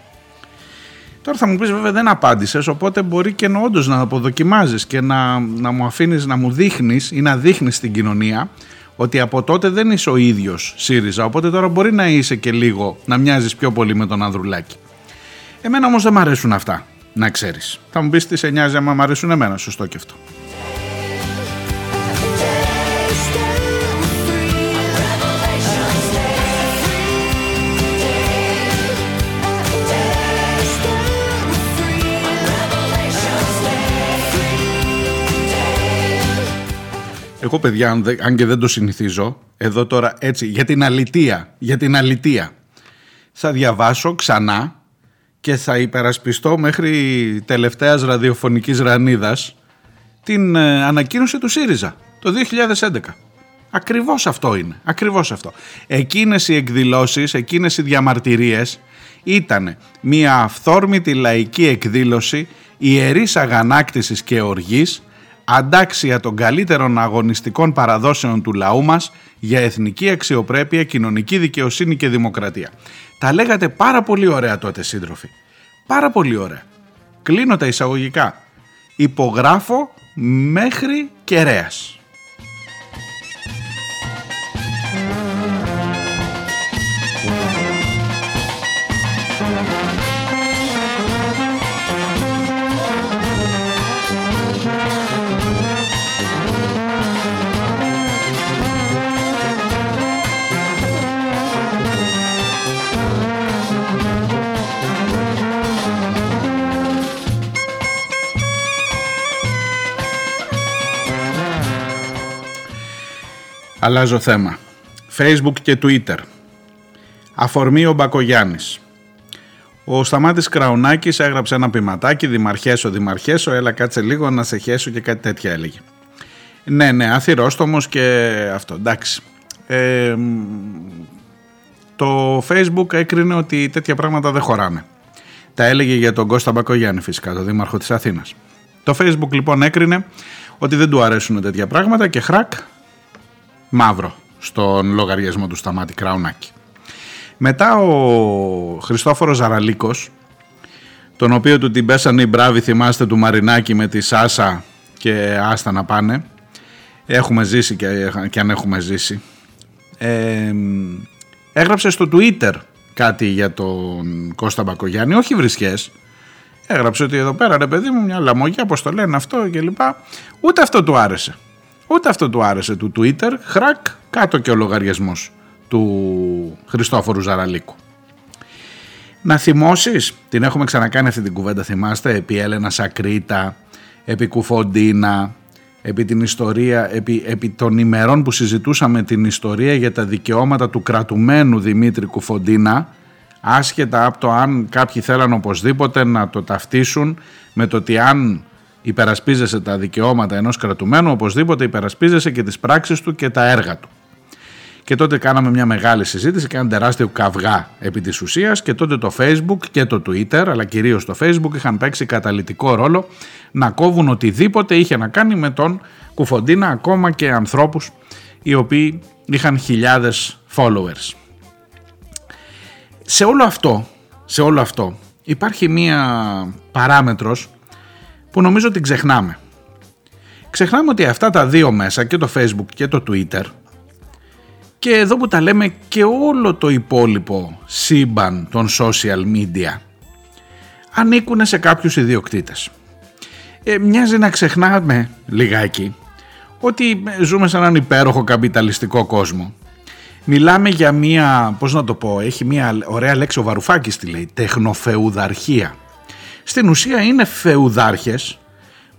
Τώρα θα μου πεις βέβαια δεν απάντησες, οπότε μπορεί και όντως να αποδοκιμάζεις και να, να μου αφήνεις να μου δείχνεις ή να δείχνεις στην κοινωνία ότι από τότε δεν είσαι ο ίδιος ΣΥΡΙΖΑ, οπότε τώρα μπορεί να είσαι και λίγο, να μοιάζεις πιο πολύ με τον Ανδρουλάκη. Εμένα όμως δεν μ' αρέσουν αυτά, να ξέρεις. Θα μου πεις τι σε νοιάζει άμα μ' αρέσουν εμένα, σωστό και αυτό. Εγώ παιδιά, αν, δεν- αν και δεν το συνηθίζω, εδώ τώρα έτσι, για την αλητία, για την αλητία, θα διαβάσω ξανά και θα υπερασπιστώ μέχρι τελευταίας ραδιοφωνικής ρανίδας την ε, ανακοίνωση του ΣΥΡΙΖΑ το 2011. Ακριβώς αυτό είναι, ακριβώς αυτό. Εκείνες οι εκδηλώσεις, εκείνες οι διαμαρτυρίες ήταν μια αυθόρμητη λαϊκή εκδήλωση ιερής αγανάκτησης και οργής αντάξια των καλύτερων αγωνιστικών παραδόσεων του λαού μας για εθνική αξιοπρέπεια, κοινωνική δικαιοσύνη και δημοκρατία. Τα λέγατε πάρα πολύ ωραία τότε σύντροφοι. Πάρα πολύ ωραία. Κλείνω τα εισαγωγικά. Υπογράφω μέχρι κεραίας. Αλλάζω θέμα. Facebook και Twitter. Αφορμή ο Μπακογιάννης. Ο Σταμάτης Κραουνάκης έγραψε ένα ποιηματάκι «Δημαρχέσω, δημαρχέσω, έλα κάτσε λίγο να σε χέσω» και κάτι τέτοια έλεγε. Ναι, ναι, αθυρόστομος και αυτό, εντάξει. Ε, μ, το Facebook έκρινε ότι τέτοια πράγματα δεν χωράνε. Τα έλεγε για τον Κώστα Μπακογιάννη φυσικά, το δήμαρχο της Αθήνας. Το Facebook λοιπόν έκρινε ότι δεν του αρέσουν τέτοια πράγματα και χρακ μαύρο στον λογαριασμό του Σταμάτη Κραουνάκη. Μετά ο Χριστόφορος Ζαραλίκος, τον οποίο του την πέσανε οι μπράβοι θυμάστε του Μαρινάκη με τη Σάσα και άστα να πάνε, έχουμε ζήσει και, και αν έχουμε ζήσει, ε, έγραψε στο Twitter κάτι για τον Κώστα Μπακογιάννη, όχι βρισχές, έγραψε ότι εδώ πέρα ρε παιδί μου μια λαμογιά, πώς το λένε αυτό και λοιπά, ούτε αυτό του άρεσε. Ούτε αυτό του άρεσε του Twitter, χρακ, κάτω και ο λογαριασμός του Χριστόφορου Ζαραλίκου. Να θυμώσεις, την έχουμε ξανακάνει αυτή την κουβέντα, θυμάστε, επί Έλενα Σακρίτα, επί Κουφοντίνα, επί την ιστορία, επί, επί των ημερών που συζητούσαμε την ιστορία για τα δικαιώματα του κρατουμένου Δημήτρη Κουφοντίνα, άσχετα από το αν κάποιοι θέλαν οπωσδήποτε να το ταυτίσουν με το ότι αν υπερασπίζεσαι τα δικαιώματα ενός κρατουμένου, οπωσδήποτε υπερασπίζεσαι και τις πράξεις του και τα έργα του. Και τότε κάναμε μια μεγάλη συζήτηση και ένα τεράστιο καυγά επί της ουσίας και τότε το Facebook και το Twitter, αλλά κυρίως το Facebook, είχαν παίξει καταλητικό ρόλο να κόβουν οτιδήποτε είχε να κάνει με τον Κουφοντίνα, ακόμα και ανθρώπους οι οποίοι είχαν χιλιάδες followers. Σε όλο αυτό, σε όλο αυτό υπάρχει μία παράμετρος που νομίζω ότι ξεχνάμε. Ξεχνάμε ότι αυτά τα δύο μέσα και το facebook και το twitter και εδώ που τα λέμε και όλο το υπόλοιπο σύμπαν των social media ανήκουν σε κάποιους ιδιοκτήτες. Ε, μοιάζει να ξεχνάμε λιγάκι ότι ζούμε σε έναν υπέροχο καπιταλιστικό κόσμο. Μιλάμε για μία, πώς να το πω, έχει μία ωραία λέξη ο Βαρουφάκης τη λέει, τεχνοφεουδαρχία. Στην ουσία είναι φεουδάρχες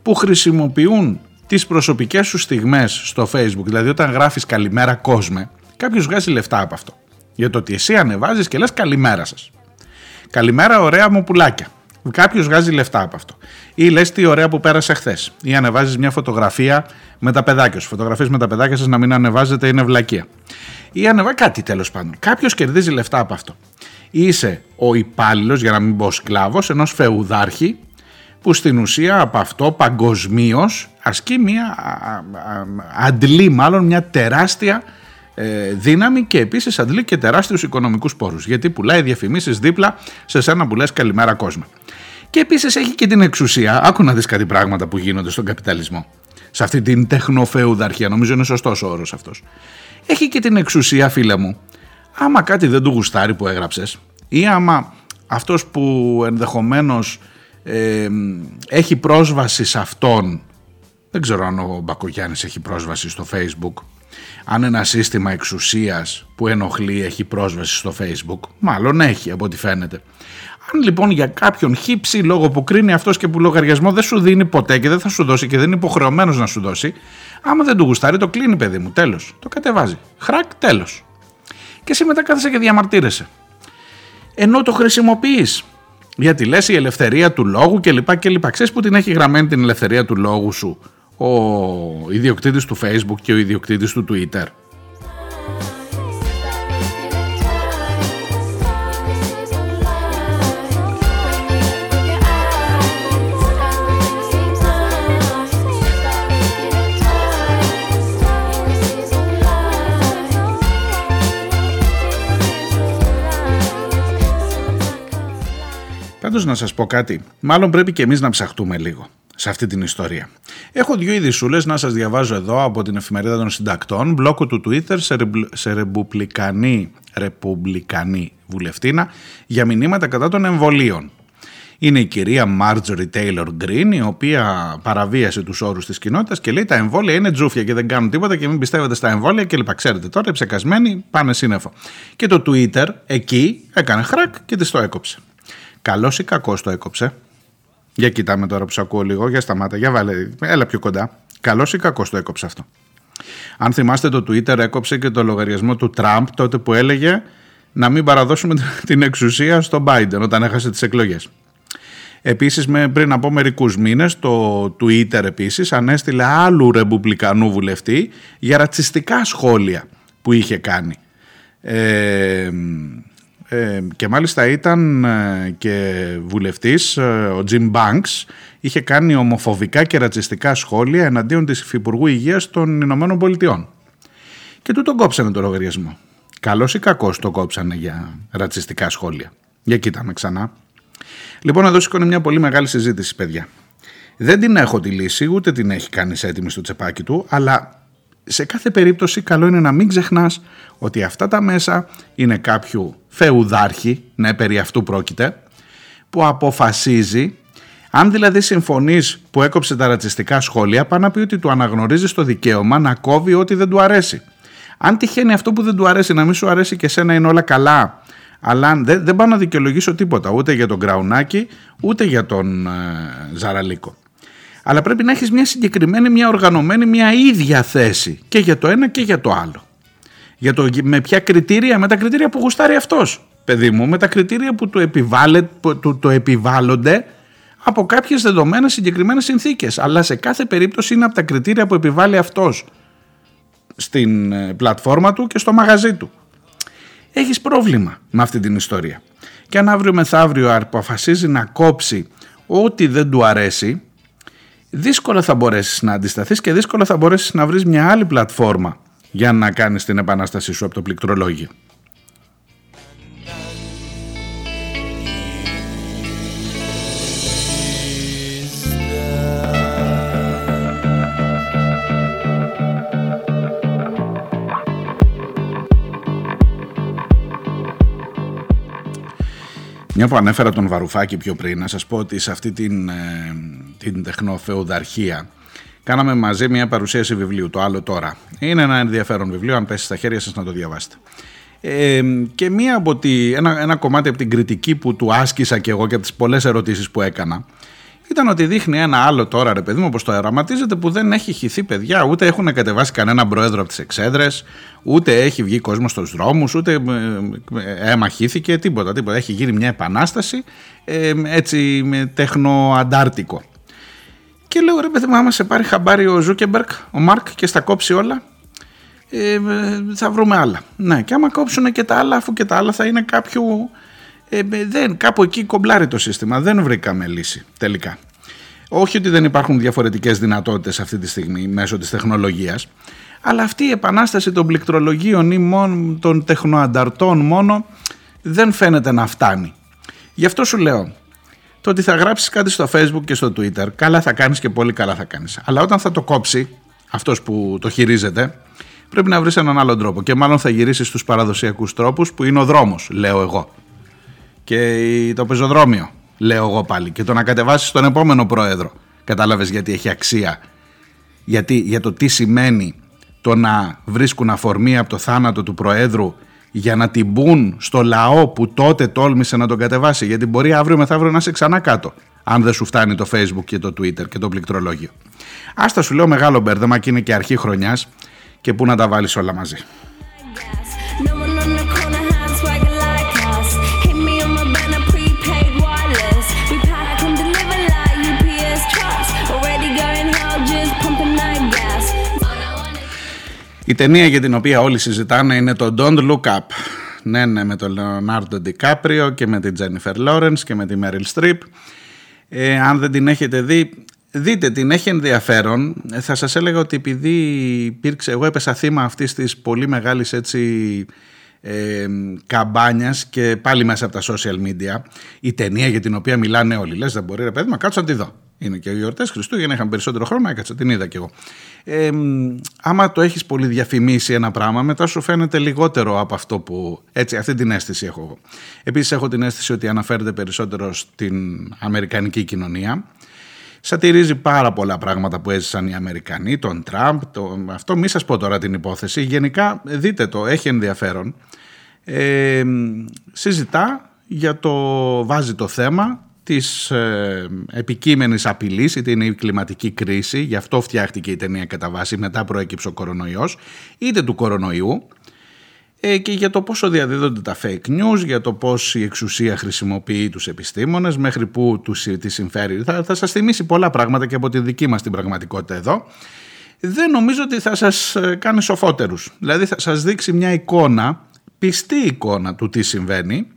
που χρησιμοποιούν τις προσωπικές σου στιγμές στο facebook, δηλαδή όταν γράφεις καλημέρα κόσμε, κάποιος βγάζει λεφτά από αυτό. Για το ότι εσύ ανεβάζεις και λες καλημέρα σας. Καλημέρα ωραία μου πουλάκια. Κάποιος βγάζει λεφτά από αυτό. Ή λες τι ωραία που πέρασε χθες. Ή ανεβάζεις μια φωτογραφία με τα παιδάκια σου. Φωτογραφίες με τα παιδάκια σας να μην ανεβάζετε είναι βλακεία. Ή ανεβάζει κάτι τέλος πάντων. Κάποιος κερδίζει λεφτά από αυτό. Είσαι ο υπάλληλος, για να μην πω σκλάβος, ενός φεουδάρχη που στην ουσία από αυτό παγκοσμίως ασκεί μια, αντλεί μάλλον μια τεράστια ε, δύναμη και επίσης αντλεί και τεράστιους οικονομικούς πόρους γιατί πουλάει διαφημίσεις δίπλα σε σένα που λες καλημέρα κόσμο. Και επίσης έχει και την εξουσία, άκου να δεις κάτι πράγματα που γίνονται στον καπιταλισμό, σε αυτή την τεχνοφεουδαρχία, νομίζω είναι σωστός ο όρος αυτός. Έχει και την εξουσία φίλε μου, άμα κάτι δεν του γουστάρει που έγραψες ή άμα αυτός που ενδεχομένως ε, έχει πρόσβαση σε αυτόν, δεν ξέρω αν ο Μπακογιάννης έχει πρόσβαση στο facebook, αν ένα σύστημα εξουσίας που ενοχλεί έχει πρόσβαση στο facebook, μάλλον έχει από ό,τι φαίνεται. Αν λοιπόν για κάποιον χύψη λόγο που κρίνει αυτός και που λογαριασμό δεν σου δίνει ποτέ και δεν θα σου δώσει και δεν είναι υποχρεωμένος να σου δώσει, άμα δεν του γουστάρει το κλείνει παιδί μου, τέλος, το κατεβάζει, χρακ, τέλος. Και εσύ μετά κάθεσαι και διαμαρτύρεσαι. Ενώ το χρησιμοποιείς γιατί λες η ελευθερία του λόγου και λοιπά και λοιπά. Ξέρεις που την έχει γραμμένη την ελευθερία του λόγου σου ο ιδιοκτήτης του facebook και ο ιδιοκτήτης του twitter; Πάντως να σας πω κάτι, μάλλον πρέπει και εμείς να ψαχτούμε λίγο σε αυτή την ιστορία. Έχω δύο ειδισούλε να σας διαβάζω εδώ από την εφημερίδα των συντακτών, μπλόκο του Twitter σε, σε ρεπουμπλικανή, ρεπουμπλικανή βουλευτήνα για μηνύματα κατά των εμβολίων. Είναι η κυρία Marjorie Taylor Green, η οποία παραβίασε τους όρους της κοινότητας και λέει: Τα εμβόλια είναι τζούφια και δεν κάνουν τίποτα και μην πιστεύετε στα εμβόλια κλπ. Ξέρετε τώρα, οι ψεκασμένοι πάνε σύννεφο. Και το Twitter εκεί έκανε χρακ και της το έκοψε. Καλός ή κακός το έκοψε; Για κοιτάμε τώρα που σε ακούω λίγο, για σταμάτα, για βάλε, έλα πιο κοντά. Καλός ή κακός το έκοψε αυτό; Αν θυμάστε το Twitter έκοψε και το λογαριασμό του Τραμπ τότε που έλεγε να μην παραδώσουμε την εξουσία στον Biden όταν έχασε τις εκλογές. Επίσης πριν από μερικούς μήνες το Twitter επίσης ανέστηλε άλλου ρεμπουμπλικανού βουλευτή για ρατσιστικά σχόλια που είχε κάνει. Ε, ε, και μάλιστα ήταν ε, και βουλευτής, ε, ο Jim Banks, είχε κάνει ομοφοβικά και ρατσιστικά σχόλια εναντίον της Υφυπουργού Υγείας των Ηνωμένων Πολιτειών. Και του τον κόψανε το λογαριασμό. Καλός ή κακός το κόψανε για ρατσιστικά σχόλια. Για κοίταμε ξανά. Λοιπόν, εδώ σηκώνει μια πολύ μεγάλη συζήτηση, παιδιά. Δεν την έχω τη λύση, ούτε την έχει κάνει έτοιμη στο τσεπάκι του, αλλά σε κάθε περίπτωση καλό είναι να μην ξεχνάς ότι αυτά τα μέσα είναι κάποιου φεουδάρχη, ναι περί αυτού πρόκειται, που αποφασίζει αν δηλαδή συμφωνείς που έκοψε τα ρατσιστικά σχόλια, πάει να πει ότι του αναγνωρίζεις το δικαίωμα να κόβει ό,τι δεν του αρέσει. Αν τυχαίνει αυτό που δεν του αρέσει να μην σου αρέσει και σένα είναι όλα καλά, αλλά δεν, δεν πάω να δικαιολογήσω τίποτα ούτε για τον Κραουνάκη ούτε για τον ε, Ζαραλίκο αλλά πρέπει να έχεις μια συγκεκριμένη, μια οργανωμένη, μια ίδια θέση και για το ένα και για το άλλο. Για το, με ποια κριτήρια, με τα κριτήρια που γουστάρει αυτός, παιδί μου, με τα κριτήρια που του, που το επιβάλλονται από κάποιες δεδομένες συγκεκριμένες συνθήκες. Αλλά σε κάθε περίπτωση είναι από τα κριτήρια που επιβάλλει αυτός. στην ε, πλατφόρμα του και στο μαγαζί του. Έχεις πρόβλημα με αυτή την ιστορία. Και αν αύριο μεθαύριο αποφασίζει να κόψει ό,τι δεν του αρέσει, δύσκολα θα μπορέσεις να αντισταθείς και δύσκολα θα μπορέσεις να βρεις μια άλλη πλατφόρμα για να κάνεις την επανάστασή σου από το πληκτρολόγιο. Μια που ανέφερα τον Βαρουφάκη πιο πριν, να σας πω ότι σε αυτή την, ε, την τεχνοφεουδαρχία κάναμε μαζί μια παρουσίαση βιβλίου, το άλλο τώρα. Είναι ένα ενδιαφέρον βιβλίο, αν πέσει στα χέρια σας να το διαβάσετε. Ε, και μία από τη, ένα, ένα κομμάτι από την κριτική που του άσκησα και εγώ και από τις πολλές ερωτήσεις που έκανα ήταν ότι δείχνει ένα άλλο τώρα ρε παιδί μου όπως το αεραματίζεται που δεν έχει χυθεί παιδιά. Ούτε έχουν κατεβάσει κανένα πρόεδρο από τις εξέδρες ούτε έχει βγει κόσμος στους δρόμους ούτε ε, αίμα χύθηκε τίποτα, τίποτα. Έχει γίνει μια επανάσταση ε, έτσι με τεχνοαντάρτικο και λέω ρε παιδί μου άμα σε πάρει χαμπάρι ο Ζούκεμπερκ ο Μάρκ και στα κόψει όλα ε, θα βρούμε άλλα. Ναι και άμα κόψουν και τα άλλα αφού και τα άλλα θα είναι κάποιο ε, δεν, κάπου εκεί κομπλάρει το σύστημα. Δεν βρήκαμε λύση τελικά. Όχι ότι δεν υπάρχουν διαφορετικές δυνατότητες αυτή τη στιγμή μέσω της τεχνολογίας, αλλά αυτή η επανάσταση των πληκτρολογίων ή μόνο των τεχνοανταρτών μόνο δεν φαίνεται να φτάνει. Γι' αυτό σου λέω, το ότι θα γράψεις κάτι στο facebook και στο twitter, καλά θα κάνεις και πολύ καλά θα κάνεις. Αλλά όταν θα το κόψει αυτός που το χειρίζεται, πρέπει να βρεις έναν άλλο τρόπο και μάλλον θα γυρίσεις στους παραδοσιακούς τρόπους που είναι ο δρόμος, λέω εγώ και το πεζοδρόμιο, λέω εγώ πάλι. Και το να κατεβάσεις τον επόμενο πρόεδρο. Κατάλαβες γιατί έχει αξία. Γιατί, για το τι σημαίνει το να βρίσκουν αφορμή από το θάνατο του Προέδρου για να την μπουν στο λαό που τότε τόλμησε να τον κατεβάσει. Γιατί μπορεί αύριο μεθαύριο να είσαι ξανά κάτω. Αν δεν σου φτάνει το Facebook και το Twitter και το πληκτρολόγιο. Άστα σου λέω μεγάλο μπέρδεμα και είναι και αρχή χρονιάς και πού να τα βάλεις όλα μαζί. Η ταινία για την οποία όλοι συζητάνε είναι το Don't Look Up. Ναι, ναι, με τον Λεωνάρντο Ντικάπριο και με την Τζένιφερ Λόρενς και με τη Μέριλ Στριπ. Ε, αν δεν την έχετε δει, δείτε την, έχει ενδιαφέρον. Ε, Θα σας έλεγα ότι επειδή υπήρξε, εγώ έπεσα θύμα αυτής της πολύ μεγάλης έτσι ε, καμπάνιας και πάλι μέσα από τα social media η ταινία για την οποία μιλάνε όλοι. Λες δεν μπορεί ρε παιδί, μα κάτσω να τη δω. Είναι και οι γιορτές Χριστούγεννα, είχαν περισσότερο χρόνο, έκατσα, την είδα κι εγώ. Ε, άμα το έχεις πολύ διαφημίσει ένα πράγμα, μετά σου φαίνεται λιγότερο από αυτό που. Έτσι, αυτή την αίσθηση έχω εγώ. Επίσης, έχω την αίσθηση ότι αναφέρεται περισσότερο στην αμερικανική κοινωνία. Σατυρίζει πάρα πολλά πράγματα που έζησαν οι Αμερικανοί, τον Τραμπ, το, αυτό μη σας πω τώρα την υπόθεση. Γενικά δείτε το, έχει ενδιαφέρον. Ε, συζητά για το, βάζει το θέμα της ε, επικείμενης απειλής, είτε είναι η κλιματική κρίση, γι' αυτό φτιάχτηκε η ταινία κατά βάση, μετά προέκυψε ο κορονοϊός, είτε του κορονοϊού, ε, και για το πόσο διαδίδονται τα fake news, για το πώς η εξουσία χρησιμοποιεί τους επιστήμονες, μέχρι που τους τη συμφέρει. Θα, θα σας θυμίσει πολλά πράγματα και από τη δική μας την πραγματικότητα εδώ. Δεν νομίζω ότι θα σας ε, κάνει σοφότερους. Δηλαδή θα σας δείξει μια εικόνα, πιστή εικόνα του τι συμβαίνει.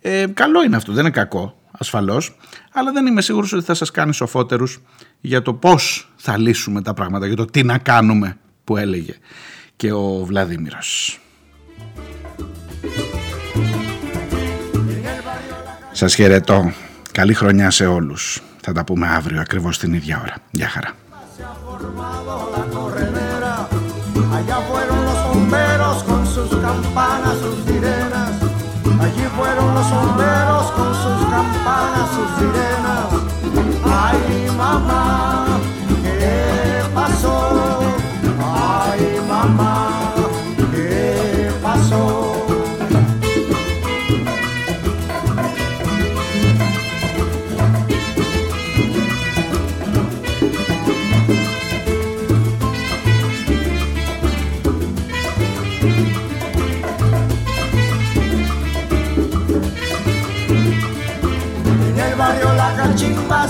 Ε, καλό είναι αυτό, δεν είναι κακό ασφαλώς, αλλά δεν είμαι σίγουρος ότι θα σας κάνει σοφότερους για το πώς θα λύσουμε τα πράγματα, για το τι να κάνουμε που έλεγε και ο Βλαδίμηρος. Σας χαιρετώ. Καλή χρονιά σε όλους. Θα τα πούμε αύριο ακριβώς την ίδια ώρα. Γεια χαρά. formado la corredera. Allá fueron los bomberos con sus campanas, sus sirenas. Allí fueron los bomberos con sus sirenas. Ay, mamá, ¿qué pasó? Ay, mamá,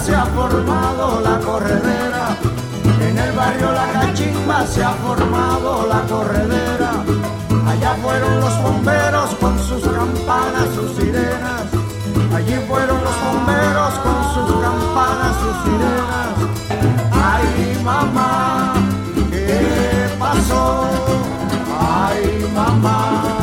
se ha formado la corredera. En el barrio La Cachimba se ha formado la corredera. Allá fueron los bomberos con sus campanas, sus sirenas. Allí fueron los bomberos con sus campanas, sus sirenas. Ay, mamá, ¿qué pasó? Ay, mamá.